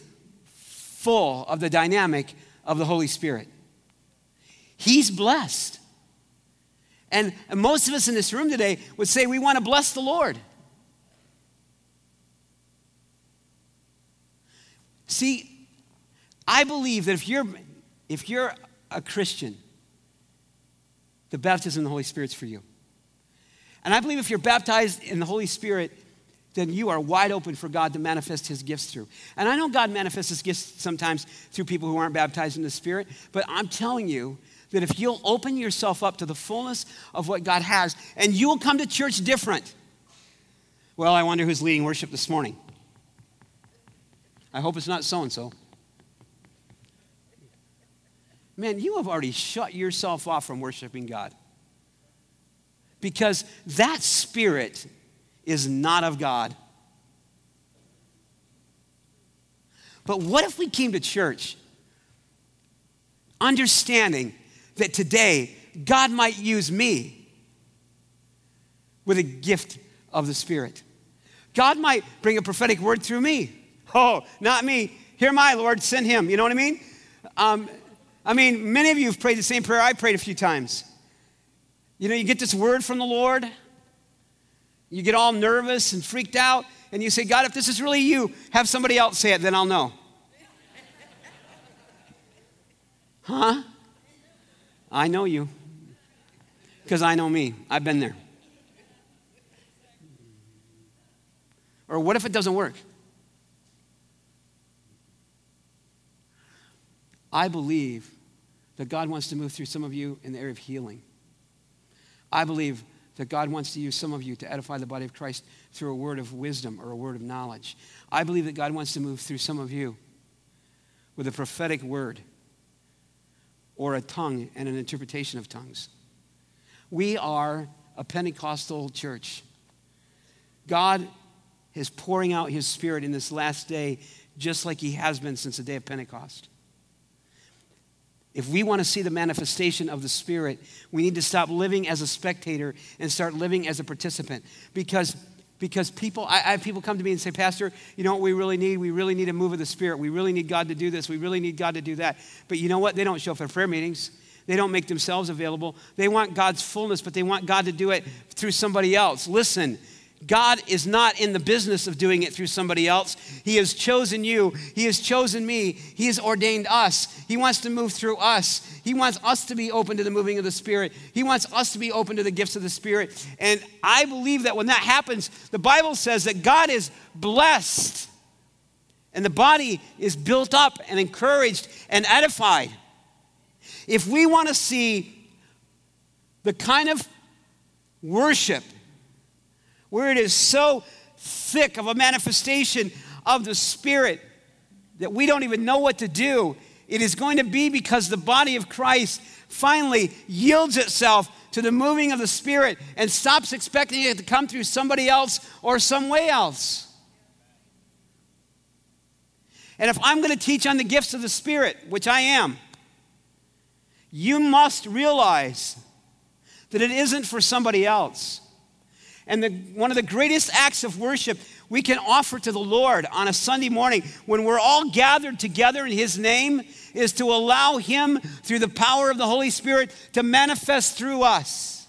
full of the dynamic of the Holy Spirit. He's blessed. And most of us in this room today would say we want to bless the Lord. See, I believe that if you're, if you're a Christian, the baptism of the Holy Spirit's for you. And I believe if you're baptized in the Holy Spirit, then you are wide open for God to manifest his gifts through. And I know God manifests his gifts sometimes through people who aren't baptized in the Spirit, but I'm telling you that if you'll open yourself up to the fullness of what God has, and you will come to church different. Well, I wonder who's leading worship this morning. I hope it's not so and so. Man, you have already shut yourself off from worshiping God. Because that spirit is not of God. But what if we came to church understanding that today God might use me with a gift of the Spirit? God might bring a prophetic word through me. Oh, not me. Here my Lord, send him. You know what I mean? Um, I mean, many of you have prayed the same prayer I prayed a few times. You know, you get this word from the Lord, you get all nervous and freaked out, and you say, God, if this is really you, have somebody else say it, then I'll know. huh? I know you. Because I know me. I've been there. Or what if it doesn't work? I believe that God wants to move through some of you in the area of healing. I believe that God wants to use some of you to edify the body of Christ through a word of wisdom or a word of knowledge. I believe that God wants to move through some of you with a prophetic word or a tongue and an interpretation of tongues. We are a Pentecostal church. God is pouring out his spirit in this last day just like he has been since the day of Pentecost. If we want to see the manifestation of the Spirit, we need to stop living as a spectator and start living as a participant. Because, because people, I, I have people come to me and say, Pastor, you know what we really need? We really need a move of the Spirit. We really need God to do this. We really need God to do that. But you know what? They don't show up for prayer meetings. They don't make themselves available. They want God's fullness, but they want God to do it through somebody else. Listen, God is not in the business of doing it through somebody else. He has chosen you. He has chosen me. He has ordained us. He wants to move through us. He wants us to be open to the moving of the Spirit. He wants us to be open to the gifts of the Spirit. And I believe that when that happens, the Bible says that God is blessed and the body is built up and encouraged and edified. If we want to see the kind of worship where it is so thick of a manifestation of the Spirit that we don't even know what to do, it is going to be because the body of Christ finally yields itself to the moving of the Spirit and stops expecting it to come through somebody else or some way else. And if I'm going to teach on the gifts of the Spirit, which I am, you must realize that it isn't for somebody else. And the, one of the greatest acts of worship we can offer to the Lord on a Sunday morning when we're all gathered together in His name is to allow Him, through the power of the Holy Spirit, to manifest through us.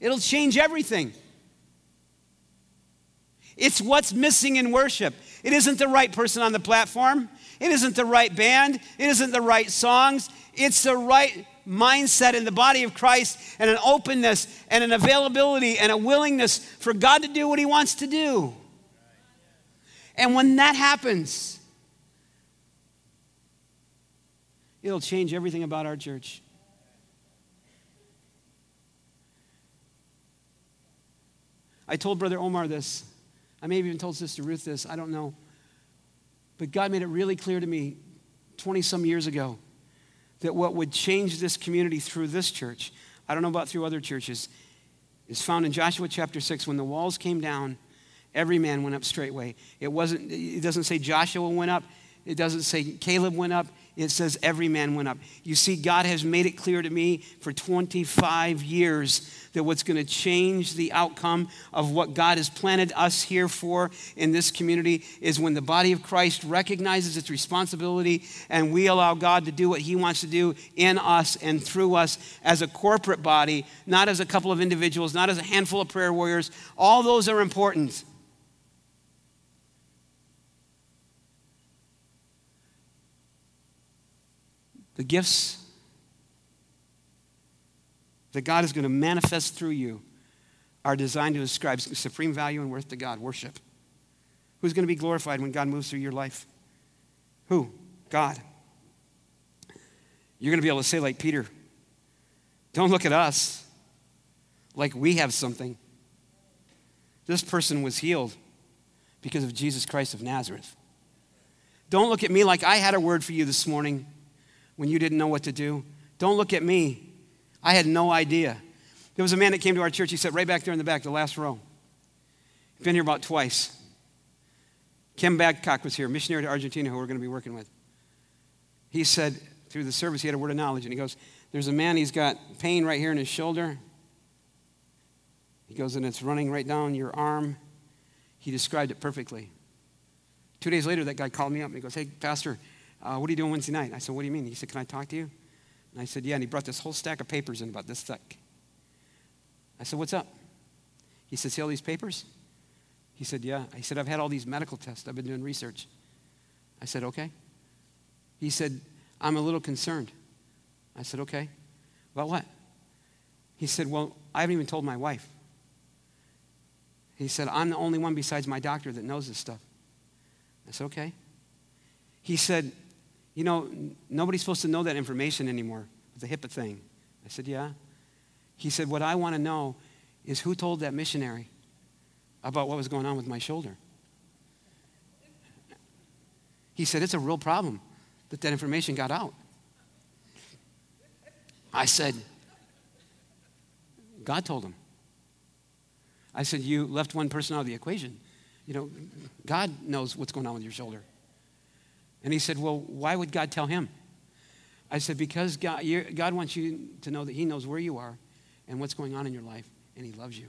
It'll change everything. It's what's missing in worship. It isn't the right person on the platform. It isn't the right band. It isn't the right songs. It's the right mindset in the body of Christ and an openness and an availability and a willingness for God to do what He wants to do. And when that happens, it'll change everything about our church. I told Brother Omar this I may have even told Sister Ruth this, I don't know. But God made it really clear to me 20 some years ago that what would change this community through this church, I don't know about through other churches, is found in Joshua chapter 6 when the walls came down every man went up straightway. It wasn't it doesn't say joshua went up. It doesn't say caleb went up. It says every man went up. You see, God has made it clear to me for 25 years that what's going to change the outcome of what God has planted us here for in this community is when the body of Christ recognizes its responsibility and we allow God to do what He wants to do in us and through us as a corporate body, not as a couple of individuals, not as a handful of prayer warriors. All those are important. The gifts that God is going to manifest through you are designed to ascribe supreme value and worth to God. Worship. Who's going to be glorified when God moves through your life? Who? God. You're going to be able to say, like Peter, don't look at us like we have something. This person was healed because of Jesus Christ of Nazareth. Don't look at me like I had a word for you this morning when you didn't know what to do. Don't look at me. I had no idea. There was a man that came to our church. He sat right back there in the back, the last row. Been here about twice. Kim Babcock was here, missionary to Argentina, who we're going to be working with. He said through the service, he had a word of knowledge, and he goes, There's a man, he's got pain right here in his shoulder. He goes, and it's running right down your arm. He described it perfectly. Two days later, that guy called me up and he goes, Hey, Pastor, uh, what are you doing Wednesday night? I said, What do you mean? He said, Can I talk to you? And I said, Yeah. And he brought this whole stack of papers in about this thick. I said, What's up? He said, See all these papers? He said, Yeah. I said, I've had all these medical tests. I've been doing research. I said, Okay. He said, I'm a little concerned. I said, Okay. About what? He said, Well, I haven't even told my wife. He said, I'm the only one besides my doctor that knows this stuff. I said, Okay. He said, you know, nobody's supposed to know that information anymore. The HIPAA thing. I said, Yeah. He said, What I want to know is who told that missionary about what was going on with my shoulder. He said, It's a real problem that that information got out. I said, God told him. I said, You left one person out of the equation. You know, God knows what's going on with your shoulder. And he said, Well, why would God tell him? I said, Because God, God wants you to know that He knows where you are and what's going on in your life, and He loves you.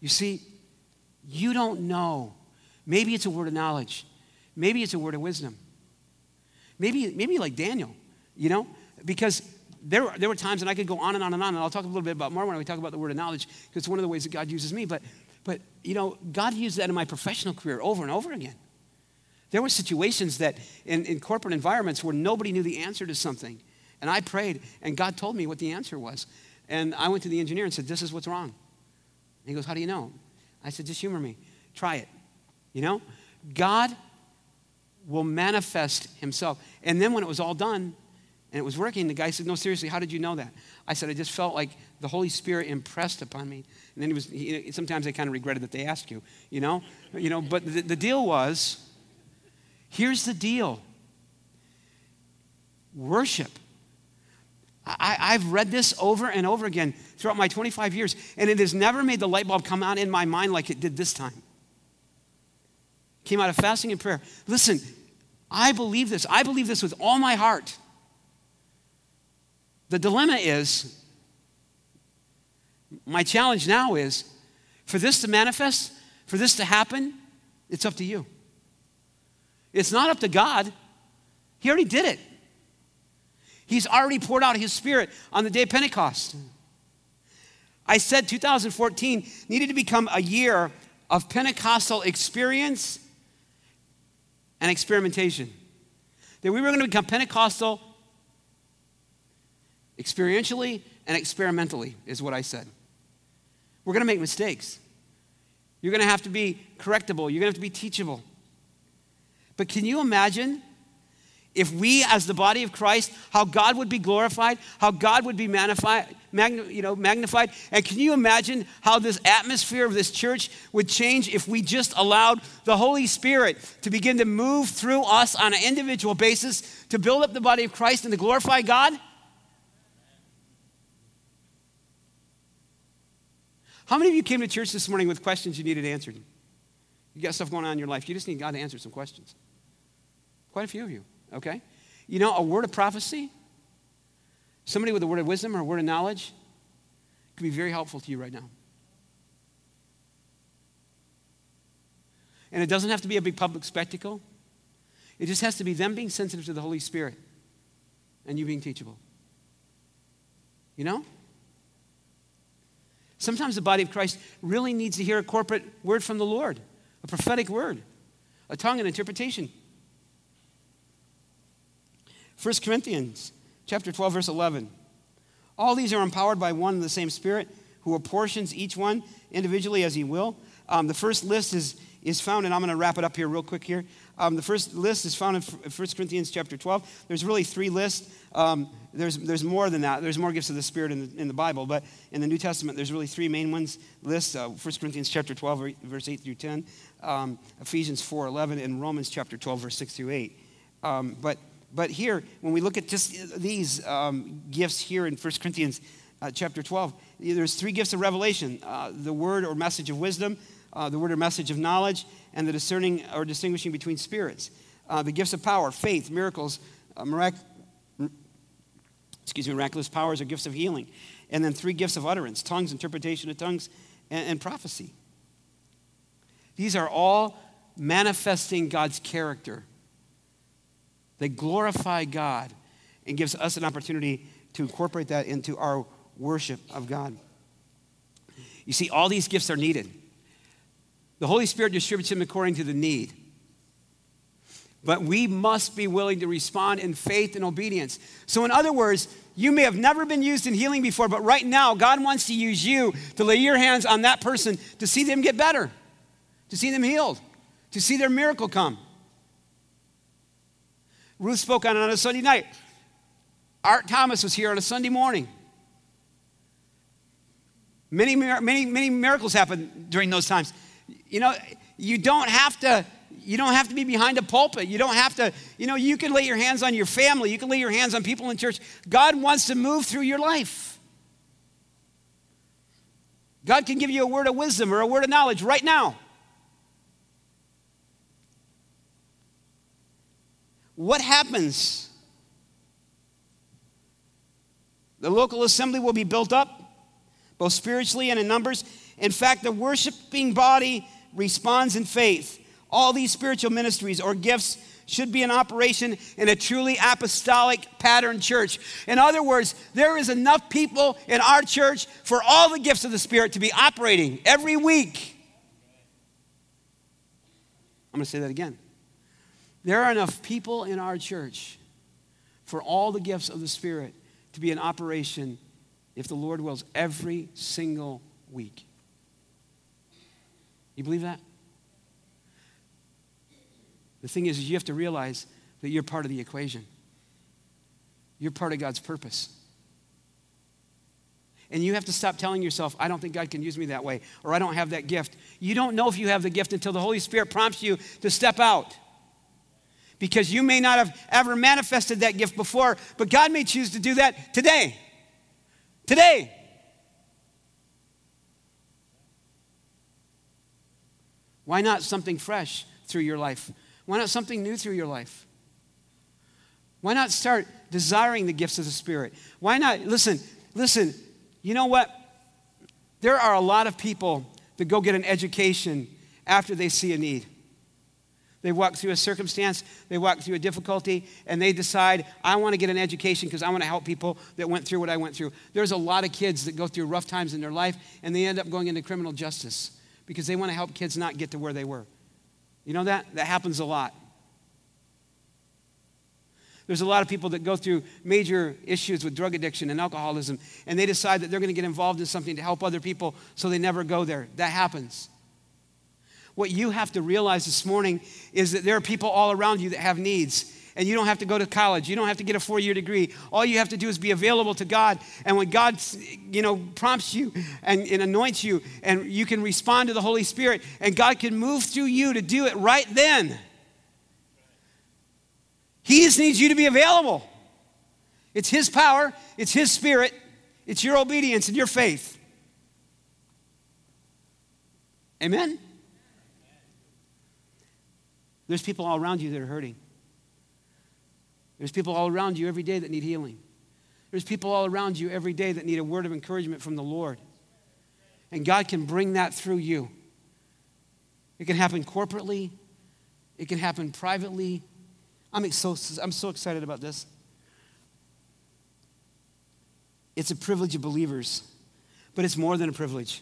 You see, you don't know. Maybe it's a word of knowledge, maybe it's a word of wisdom. Maybe, maybe like Daniel, you know, because there, there were times, and I could go on and on and on, and I'll talk a little bit about more when we talk about the word of knowledge, because it's one of the ways that God uses me. But, but, you know, God used that in my professional career over and over again. There were situations that in, in corporate environments where nobody knew the answer to something. And I prayed, and God told me what the answer was. And I went to the engineer and said, This is what's wrong. And he goes, How do you know? I said, Just humor me. Try it. You know? God will manifest himself. And then when it was all done and it was working, the guy said, No, seriously, how did you know that? I said, I just felt like the Holy Spirit impressed upon me. And then he was, he, sometimes I kind of regretted that they asked you, you know? You know, but the, the deal was, Here's the deal worship. I, have read this over and over again throughout my 25 years, and it has never made the light bulb come out in my mind like it did this time. Came out of fasting and prayer. Listen, I believe this. I believe this with all my heart. The dilemma is my challenge now is for this to manifest, for this to happen, it's up to you. It's not up to God. He already did it. He's already poured out his spirit on the day of Pentecost. I said 2014 needed to become a year of Pentecostal experience and experimentation. That we were going to become Pentecostal experientially and experimentally, is what I said. We're going to make mistakes. You're going to have to be correctable. You're going to have to be teachable. But can you imagine if we, as the body of Christ, how God would be glorified, how God would be magnified, you know, magnified. And can you imagine how this atmosphere of this church would change if we just allowed the Holy Spirit to begin to move through us on an individual basis to build up the body of Christ and to glorify God? How many of you came to church this morning with questions you needed answered? You got stuff going on in your life. You just need God to answer some questions. Quite a few of you okay? You know, a word of prophecy, somebody with a word of wisdom or a word of knowledge, can be very helpful to you right now. And it doesn't have to be a big public spectacle. It just has to be them being sensitive to the Holy Spirit and you being teachable. You know? Sometimes the body of Christ really needs to hear a corporate word from the Lord, a prophetic word, a tongue and interpretation. 1 Corinthians chapter 12, verse 11. All these are empowered by one and the same Spirit who apportions each one individually as he will. Um, the first list is, is found, and I'm going to wrap it up here real quick here. Um, the first list is found in 1 Corinthians chapter 12. There's really three lists. Um, there's, there's more than that. There's more gifts of the Spirit in the, in the Bible, but in the New Testament, there's really three main ones lists. Uh, 1 Corinthians chapter 12, verse 8 through 10, um, Ephesians 4, 11, and Romans chapter 12, verse 6 through 8. Um, but but here, when we look at just these um, gifts here in 1 Corinthians uh, chapter 12, there's three gifts of revelation uh, the word or message of wisdom, uh, the word or message of knowledge, and the discerning or distinguishing between spirits. Uh, the gifts of power, faith, miracles, uh, mirac- excuse me, miraculous powers or gifts of healing. And then three gifts of utterance tongues, interpretation of tongues, and, and prophecy. These are all manifesting God's character they glorify God and gives us an opportunity to incorporate that into our worship of God. You see, all these gifts are needed. The Holy Spirit distributes them according to the need. But we must be willing to respond in faith and obedience. So, in other words, you may have never been used in healing before, but right now, God wants to use you to lay your hands on that person to see them get better, to see them healed, to see their miracle come. Ruth spoke on it on a Sunday night. Art Thomas was here on a Sunday morning. Many, many, many miracles happened during those times. You know, you don't have to you don't have to be behind a pulpit. You don't have to, you know, you can lay your hands on your family. You can lay your hands on people in church. God wants to move through your life. God can give you a word of wisdom or a word of knowledge right now. What happens? The local assembly will be built up, both spiritually and in numbers. In fact, the worshiping body responds in faith. All these spiritual ministries or gifts should be in operation in a truly apostolic pattern church. In other words, there is enough people in our church for all the gifts of the Spirit to be operating every week. I'm going to say that again. There are enough people in our church for all the gifts of the Spirit to be in operation, if the Lord wills, every single week. You believe that? The thing is, is you have to realize that you're part of the equation. You're part of God's purpose. And you have to stop telling yourself, I don't think God can use me that way, or I don't have that gift. You don't know if you have the gift until the Holy Spirit prompts you to step out because you may not have ever manifested that gift before, but God may choose to do that today. Today. Why not something fresh through your life? Why not something new through your life? Why not start desiring the gifts of the Spirit? Why not? Listen, listen, you know what? There are a lot of people that go get an education after they see a need. They walk through a circumstance, they walk through a difficulty, and they decide, I want to get an education because I want to help people that went through what I went through. There's a lot of kids that go through rough times in their life, and they end up going into criminal justice because they want to help kids not get to where they were. You know that? That happens a lot. There's a lot of people that go through major issues with drug addiction and alcoholism, and they decide that they're going to get involved in something to help other people, so they never go there. That happens. What you have to realize this morning is that there are people all around you that have needs. and you don't have to go to college. You don't have to get a four year degree. All you have to do is be available to God. And when God, you know, prompts you and, and anoints you, and you can respond to the Holy Spirit, and God can move through you to do it right then. He just needs you to be available. It's His power, it's His Spirit, it's your obedience and your faith. Amen? There's people all around you that are hurting. There's people all around you every day that need healing. There's people all around you every day that need a word of encouragement from the Lord. And God can bring that through you. It can happen corporately, it can happen privately. I'm so, I'm so excited about this. It's a privilege of believers, but it's more than a privilege.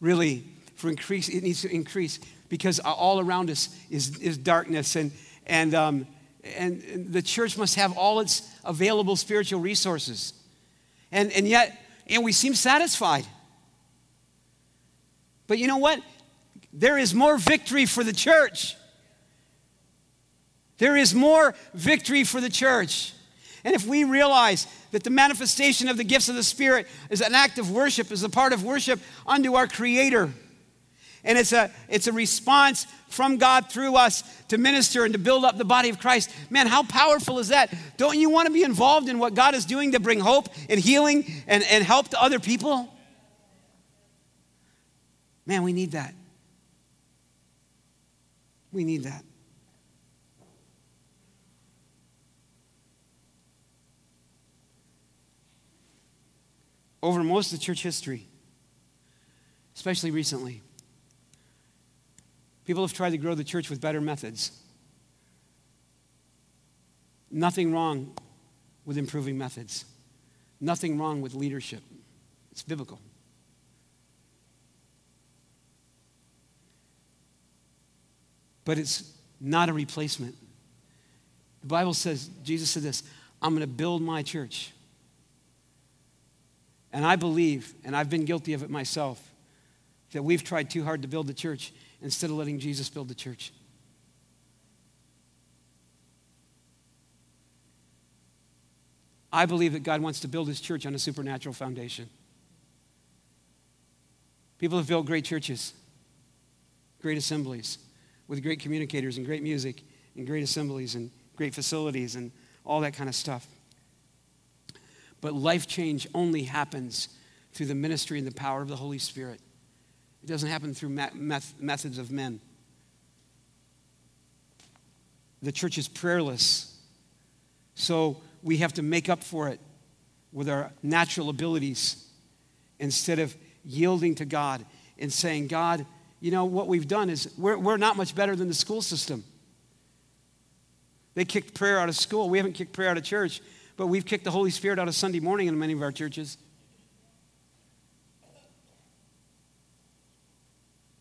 Really, for increase, it needs to increase because all around us is, is darkness and, and, um, and the church must have all its available spiritual resources. And, and yet, and we seem satisfied. But you know what? There is more victory for the church. There is more victory for the church. And if we realize that the manifestation of the gifts of the Spirit is an act of worship, is a part of worship unto our Creator, and it's a, it's a response from God through us to minister and to build up the body of Christ. Man, how powerful is that? Don't you want to be involved in what God is doing to bring hope and healing and, and help to other people? Man, we need that. We need that. Over most of church history, especially recently, People have tried to grow the church with better methods. Nothing wrong with improving methods. Nothing wrong with leadership. It's biblical. But it's not a replacement. The Bible says, Jesus said this I'm going to build my church. And I believe, and I've been guilty of it myself, that we've tried too hard to build the church instead of letting Jesus build the church. I believe that God wants to build his church on a supernatural foundation. People have built great churches, great assemblies, with great communicators and great music and great assemblies and great facilities and all that kind of stuff. But life change only happens through the ministry and the power of the Holy Spirit. It doesn't happen through methods of men. The church is prayerless. So we have to make up for it with our natural abilities instead of yielding to God and saying, God, you know, what we've done is we're, we're not much better than the school system. They kicked prayer out of school. We haven't kicked prayer out of church, but we've kicked the Holy Spirit out of Sunday morning in many of our churches.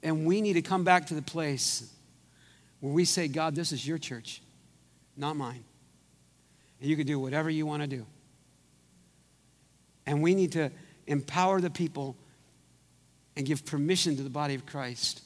And we need to come back to the place where we say, God, this is your church, not mine. And you can do whatever you want to do. And we need to empower the people and give permission to the body of Christ.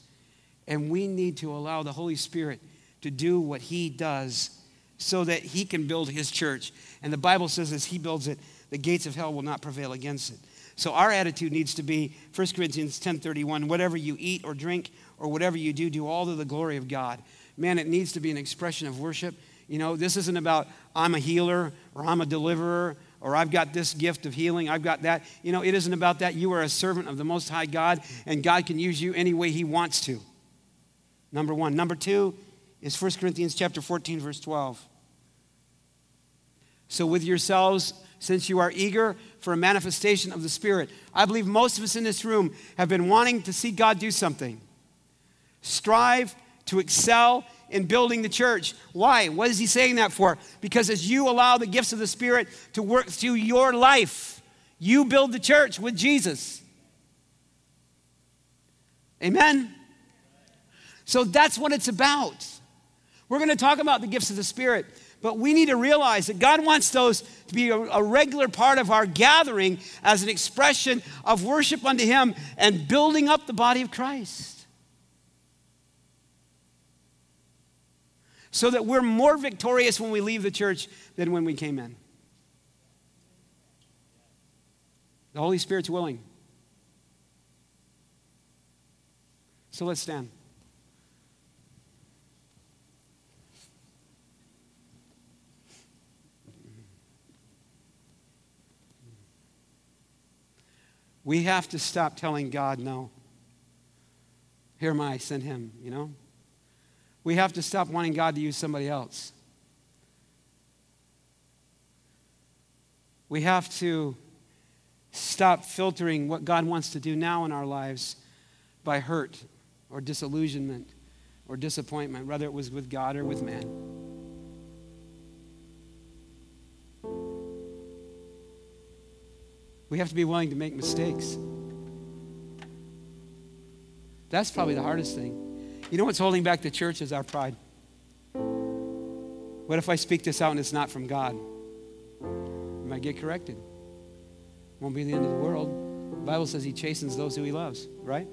And we need to allow the Holy Spirit to do what he does so that he can build his church. And the Bible says, as he builds it, the gates of hell will not prevail against it. So our attitude needs to be 1 Corinthians 10:31, whatever you eat or drink or whatever you do, do all to the glory of God. Man, it needs to be an expression of worship. You know, this isn't about I'm a healer or I'm a deliverer or I've got this gift of healing, I've got that. You know, it isn't about that. You are a servant of the Most High God, and God can use you any way He wants to. Number one. Number two is 1 Corinthians chapter 14, verse 12. So with yourselves, since you are eager for a manifestation of the Spirit. I believe most of us in this room have been wanting to see God do something. Strive to excel in building the church. Why? What is he saying that for? Because as you allow the gifts of the Spirit to work through your life, you build the church with Jesus. Amen? So that's what it's about. We're going to talk about the gifts of the Spirit. But we need to realize that God wants those to be a, a, regular part of our gathering as an expression of worship unto Him and building up the body of Christ. so that we're more victorious when we leave the church than when we came in. The Holy Spirit's willing. So let's stand. We have to stop telling God no. Here am I, send him, you know? We have to stop wanting God to use somebody else. We have to stop filtering what God wants to do now in our lives by hurt or disillusionment or disappointment, whether it was with God or with man. We have to be willing to make mistakes. That's probably the hardest thing. You know what's holding back the church is our pride. What if I speak this out and it's not from God? You might get corrected. Won't be the end of the world. The Bible says he chastens those who he loves, right?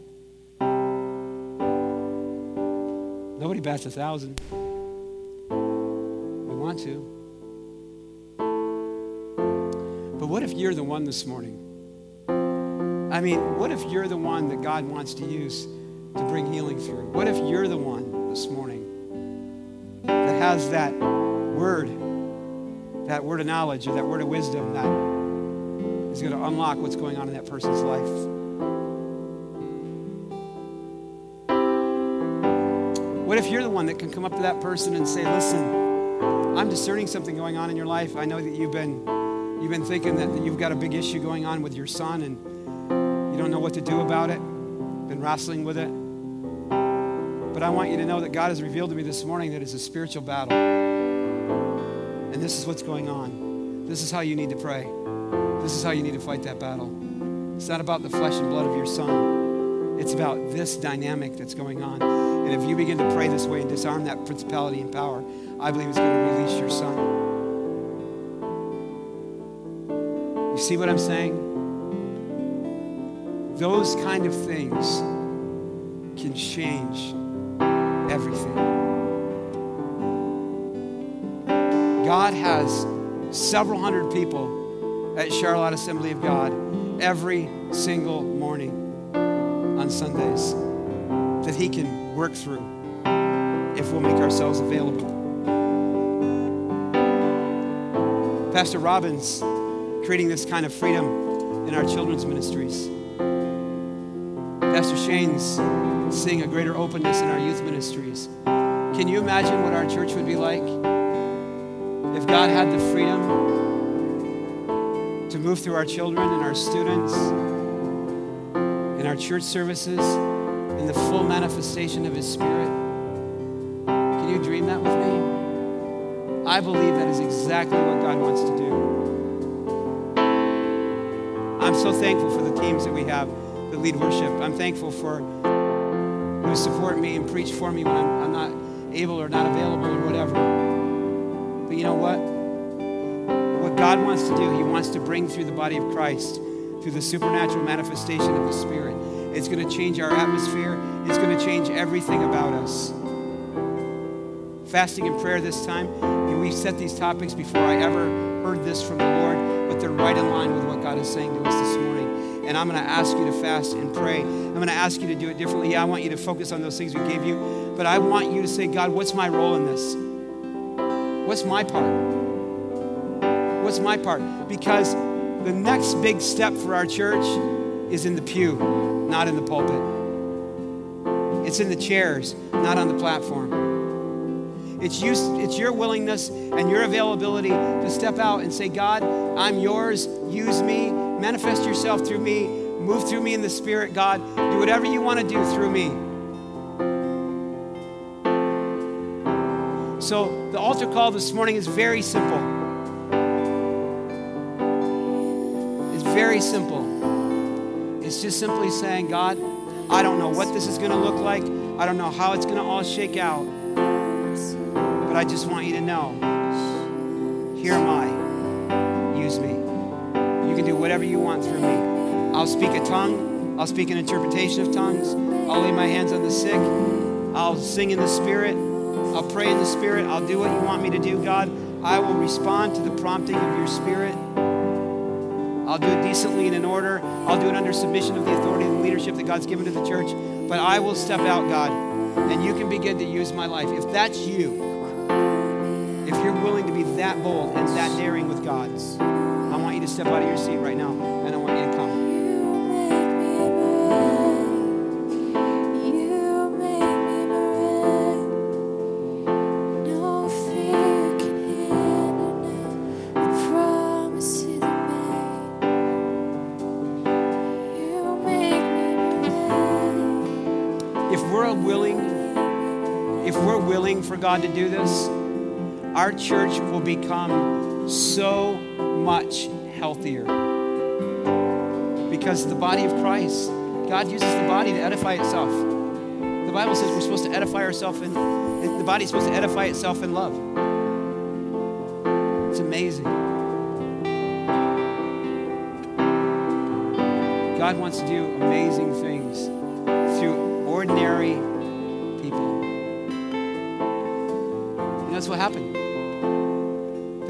Nobody bats a thousand. We want to. But what if you're the one this morning? I mean, what if you're the one that God wants to use to bring healing through? What if you're the one this morning that has that word, that word of knowledge or that word of wisdom that is going to unlock what's going on in that person's life? What if you're the one that can come up to that person and say, listen, I'm discerning something going on in your life. I know that you've been, you've been thinking that, you've got a big issue going on with your son and you don't know what to do about it, been wrestling with it. But I want you to know that God has revealed to me this morning that it's a spiritual battle. And this is what's going on. This is how you need to pray. This is how you need to fight that battle. It's not about the flesh and blood of your son, it's about this dynamic that's going on. And if you begin to pray this way and disarm that principality and power, I believe it's going to release your son. See what I'm saying? Those kind of things can change everything. God has several hundred people at Charlotte Assembly of God every single morning on Sundays that He can work through if we'll make ourselves available. Pastor Robbins creating this kind of freedom in our children's ministries. Pastor Shane's seeing a greater openness in our youth ministries. Can you imagine what our church would be like if God had the freedom to move through our children and our students in our church services in the full manifestation of His Spirit? Can you dream that with me? I believe that is exactly what God wants to do. I'm so thankful for the teams that we have that lead worship. I'm thankful for who support me and preach for me when I'm, I'm not able or not available or whatever. But you know what? What God wants to do, He wants to bring through the body of Christ, through the supernatural manifestation of the Spirit. It's going to change our atmosphere, it's going to change everything about us. Fasting and prayer this time, and we've set these topics before I ever heard this from the Lord, but they're right in line with what God is saying to us this morning and I'm going to ask you to fast and pray. I'm going to ask you to do it differently. Yeah, I want you to focus on those things we gave you, but I want you to say, God, what's my role in this? What's my part? What's my part? Because the next big step for our church is in the pew, not in the pulpit. It's in the chairs, not on the platform. It's, you, it's your willingness and your availability to step out and say, God, I'm yours. Use me. Manifest yourself through me. Move through me in the Spirit, God. Do whatever you want to do through me. So, the altar call this morning is very simple. It's very simple. It's just simply saying, God, I don't know what this is going to look like. I don't know how it's going to all shake out. But I just want you to know here am I. Use me. You can do whatever you want through me. I'll speak a tongue, I'll speak an interpretation of tongues, I'll lay my hands on the sick, I'll sing in the spirit, I'll pray in the Spirit. I'll do what you want me to do, God. I will respond to the prompting of your Spirit. I'll do it decently and in order. I'll do it under submission of the authority and leadership that God's given to the church. But I will step out, God, and you can begin to use my life. If that's you, be that bold and that daring with God's. I want you to step out of your seat right now, and I want you to come. if we're willing if we're willing for god to do this our church will become so much healthier because the body of christ god uses the body to edify itself the bible says we're supposed to edify ourselves in the body's supposed to edify itself in love it's amazing god wants to do amazing things through ordinary people. And that's what happened.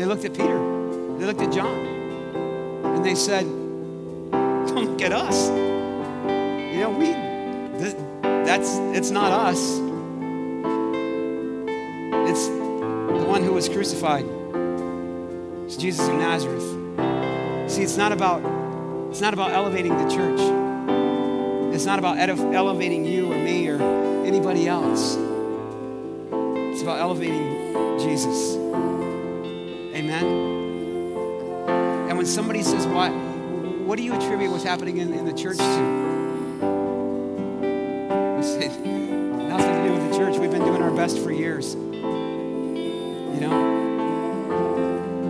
They looked at Peter, they looked at John, and they said, Don't look at us. You know, we, this, that's, it's not us. It's the one who was crucified. It's Jesus of Nazareth. See, it's not about, it's not about elevating the church. It's not about edif- elevating you or me or anybody else. It's about elevating Jesus. Amen. And when somebody says, "What? What do you attribute what's happening in, in the church to?" We say, "Nothing to do with the church. We've been doing our best for years." You know,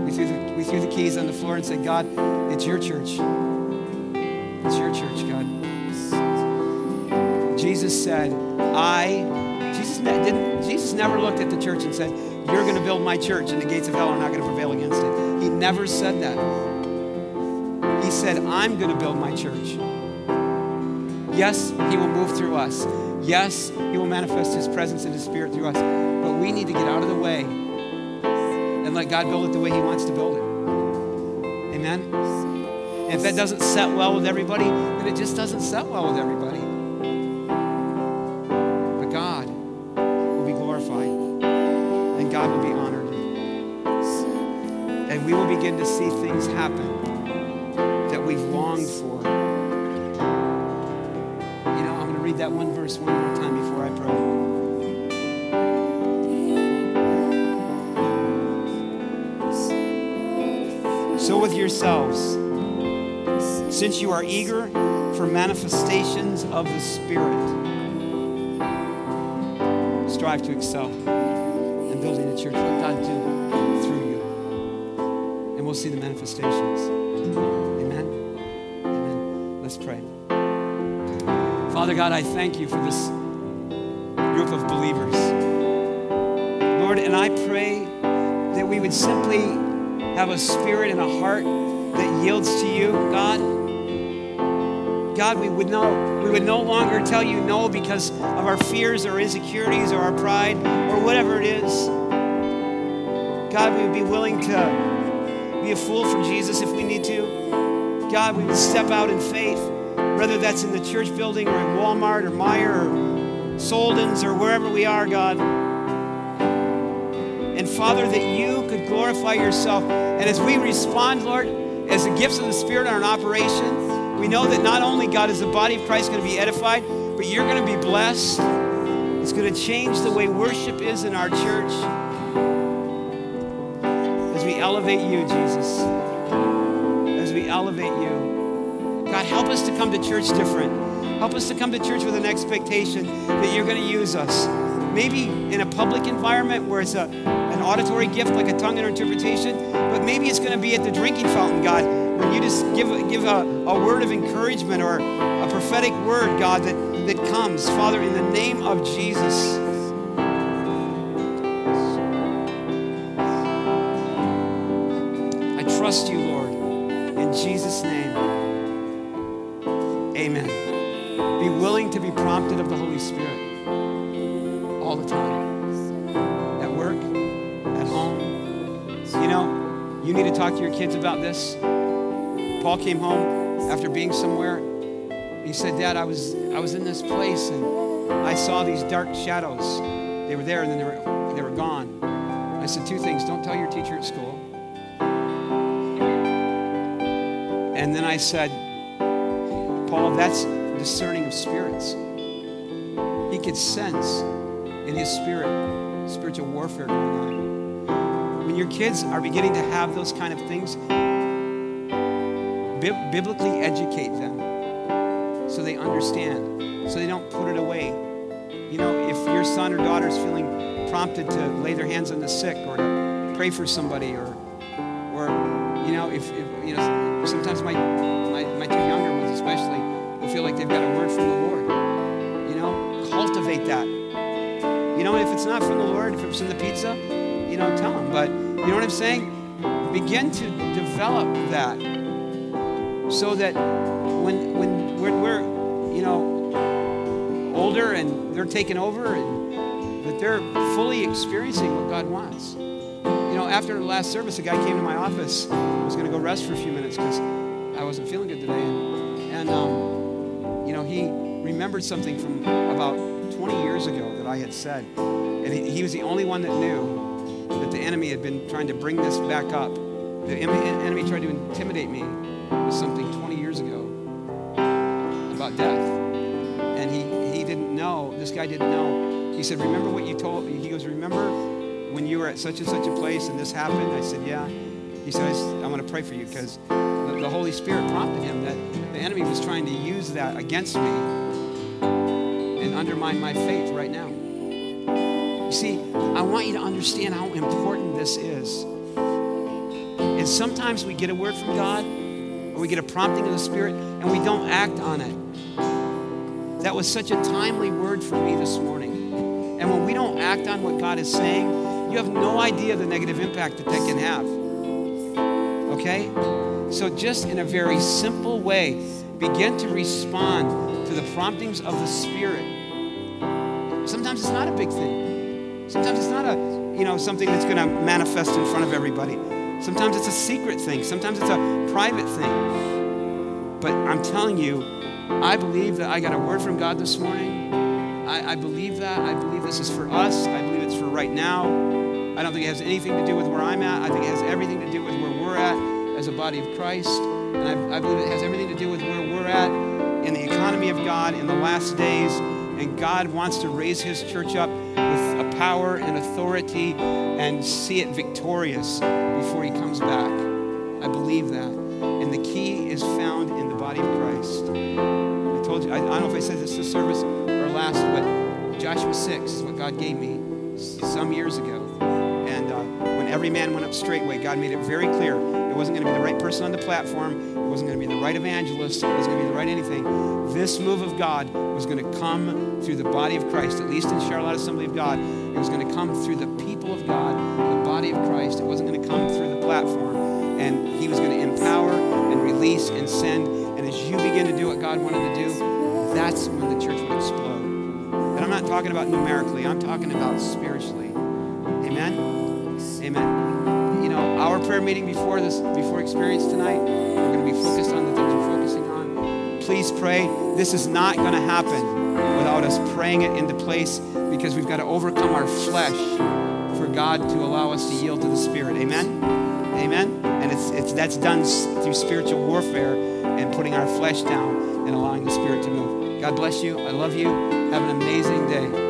we threw the, we threw the keys on the floor and said, "God, it's your church. It's your church, God." Jesus said, I, Jesus, didn't, Jesus never looked at the church and said, You're going to build my church and the gates of hell are not going to prevail against it. He never said that. He said, I'm going to build my church. Yes, He will move through us. Yes, He will manifest His presence and His Spirit through us. But we need to get out of the way and let God build it the way He wants to build it. Amen? And if that doesn't set well with everybody, then it just doesn't set well with everybody. And we will begin to see things happen that we've longed for. You know, I'm going to read that one verse one more time before I pray. So with yourselves, since you are eager for manifestations of the Spirit, strive to excel in building a church. Let God do see the manifestations. Amen. Amen. Let's pray. Father God, I thank you for this group of believers. Lord, and I pray that we would simply have a spirit and a heart that yields to you, God. God, we would know we would no longer tell you no because of our fears or insecurities or our pride or whatever it is. God, we would be willing to be a fool for Jesus if we need to. God, we would step out in faith, whether that's in the church building or in Walmart or Meijer or Solden's or wherever we are, God. And Father, that you could glorify yourself. And as we respond, Lord, as the gifts of the Spirit are in operation, we know that not only, God, is the body of Christ going to be edified, but you're going to be blessed. It's going to change the way worship is in our church elevate you, Jesus. As we elevate you. God, help us to come to church different. Help us to come to church with an expectation that you're going to use us. Maybe in a public environment where it's a, an auditory gift like a tongue interpretation, but maybe it's going to be at the drinking fountain, God, when you just give, give a, a word of encouragement or a prophetic word, God, that, that comes. Father, in the name of Jesus. name. Amen. Be willing to be prompted of the Holy Spirit all the time at work, at home. You know, you need to talk to your kids about this. Paul came home after being somewhere. He said, Dad, I was, I was in this place and I saw these dark shadows. They were there and then they were, they were gone. I said, Two things don't tell your teacher at school And then I said, Paul, that's discerning of spirits. He could sense in his spirit spiritual warfare going on. When your kids are beginning to have those kind of things, bi- biblically educate them so they understand, so they don't put it away. You know, if your son or daughter is feeling prompted to lay their hands on the sick or to pray for somebody or, or you know, if, if you know, sometimes my, my, my two younger ones especially will feel like they've got a word from the Lord. You know, cultivate that. You know, if it's not from the Lord, if it's in the pizza, you know, tell them. But you know what I'm saying? Begin to develop that so that when, when, when we're, you know, older and they're taking over and that they're fully experiencing what God wants. After the last service, a guy came to my office. I was going to go rest for a few minutes because I wasn't feeling good today. And, and um, you know, he remembered something from about 20 years ago that I had said. And he, he was the only one that knew that the enemy had been trying to bring this back up. The enemy tried to intimidate me with something 20 years ago about death. And he, he didn't know, this guy didn't know. He said, Remember what you told me? He goes, Remember when you were at such and such a place and this happened? I said, Yeah. He said, I, want to pray for you because the, the Holy Spirit prompted him that the enemy was trying to use that against me and undermine my faith right now. You see, I want you to understand how important this is. And sometimes we get a word from God or we get a prompting of the Spirit and we don't act on it. That was such a timely word for me this morning. And when we don't act on what God is saying, you have no idea the negative impact that that can have. Okay? So, just in a very simple way, begin to respond to the promptings of the Spirit. Sometimes it's not a big thing. Sometimes it's not a, you know, something that's going to manifest in front of everybody. Sometimes it's a secret thing. Sometimes it's a private thing. But I'm telling you, I believe that I got a word from God this morning. I, I believe that. I believe this is for us. I believe it's for right now. I don't think it has anything to do with where I'm at. I think it has everything to do with where we're at as a body of Christ. And I, I believe it has everything to do with where we're at in the economy of God in the last days. And God wants to raise his church up with a power and authority and see it victorious before he comes back. I believe that. And the key is found in the body of Christ. I told you, I, I don't know if I said this this service or last, but Joshua 6 is what God gave me some years ago. Every man went up straightway, God made it very clear it wasn't going to be the right person on the platform. It wasn't going to be the right evangelist. It wasn't going to be the right anything. This move of God was going to come through the body of Christ, at least in Charlotte Assembly of God. It was going to come through the people of God, the body of Christ. It wasn't going to come through the platform. And He was going to empower and release and send. And as you begin to do what God wanted to do, that's when the church would explode. And I'm not talking about numerically, I'm talking about spiritually. Amen? Amen. You know, our prayer meeting before this, before experience tonight, we're going to be focused on the things we're focusing on. Please pray. This is not going to happen without us praying it into place because we've got to overcome our flesh for God to allow us to yield to the Spirit. Amen? Amen? And it's, it's, that's done through spiritual warfare and putting our flesh down and allowing the Spirit to move. God bless you. I love you. Have an amazing day.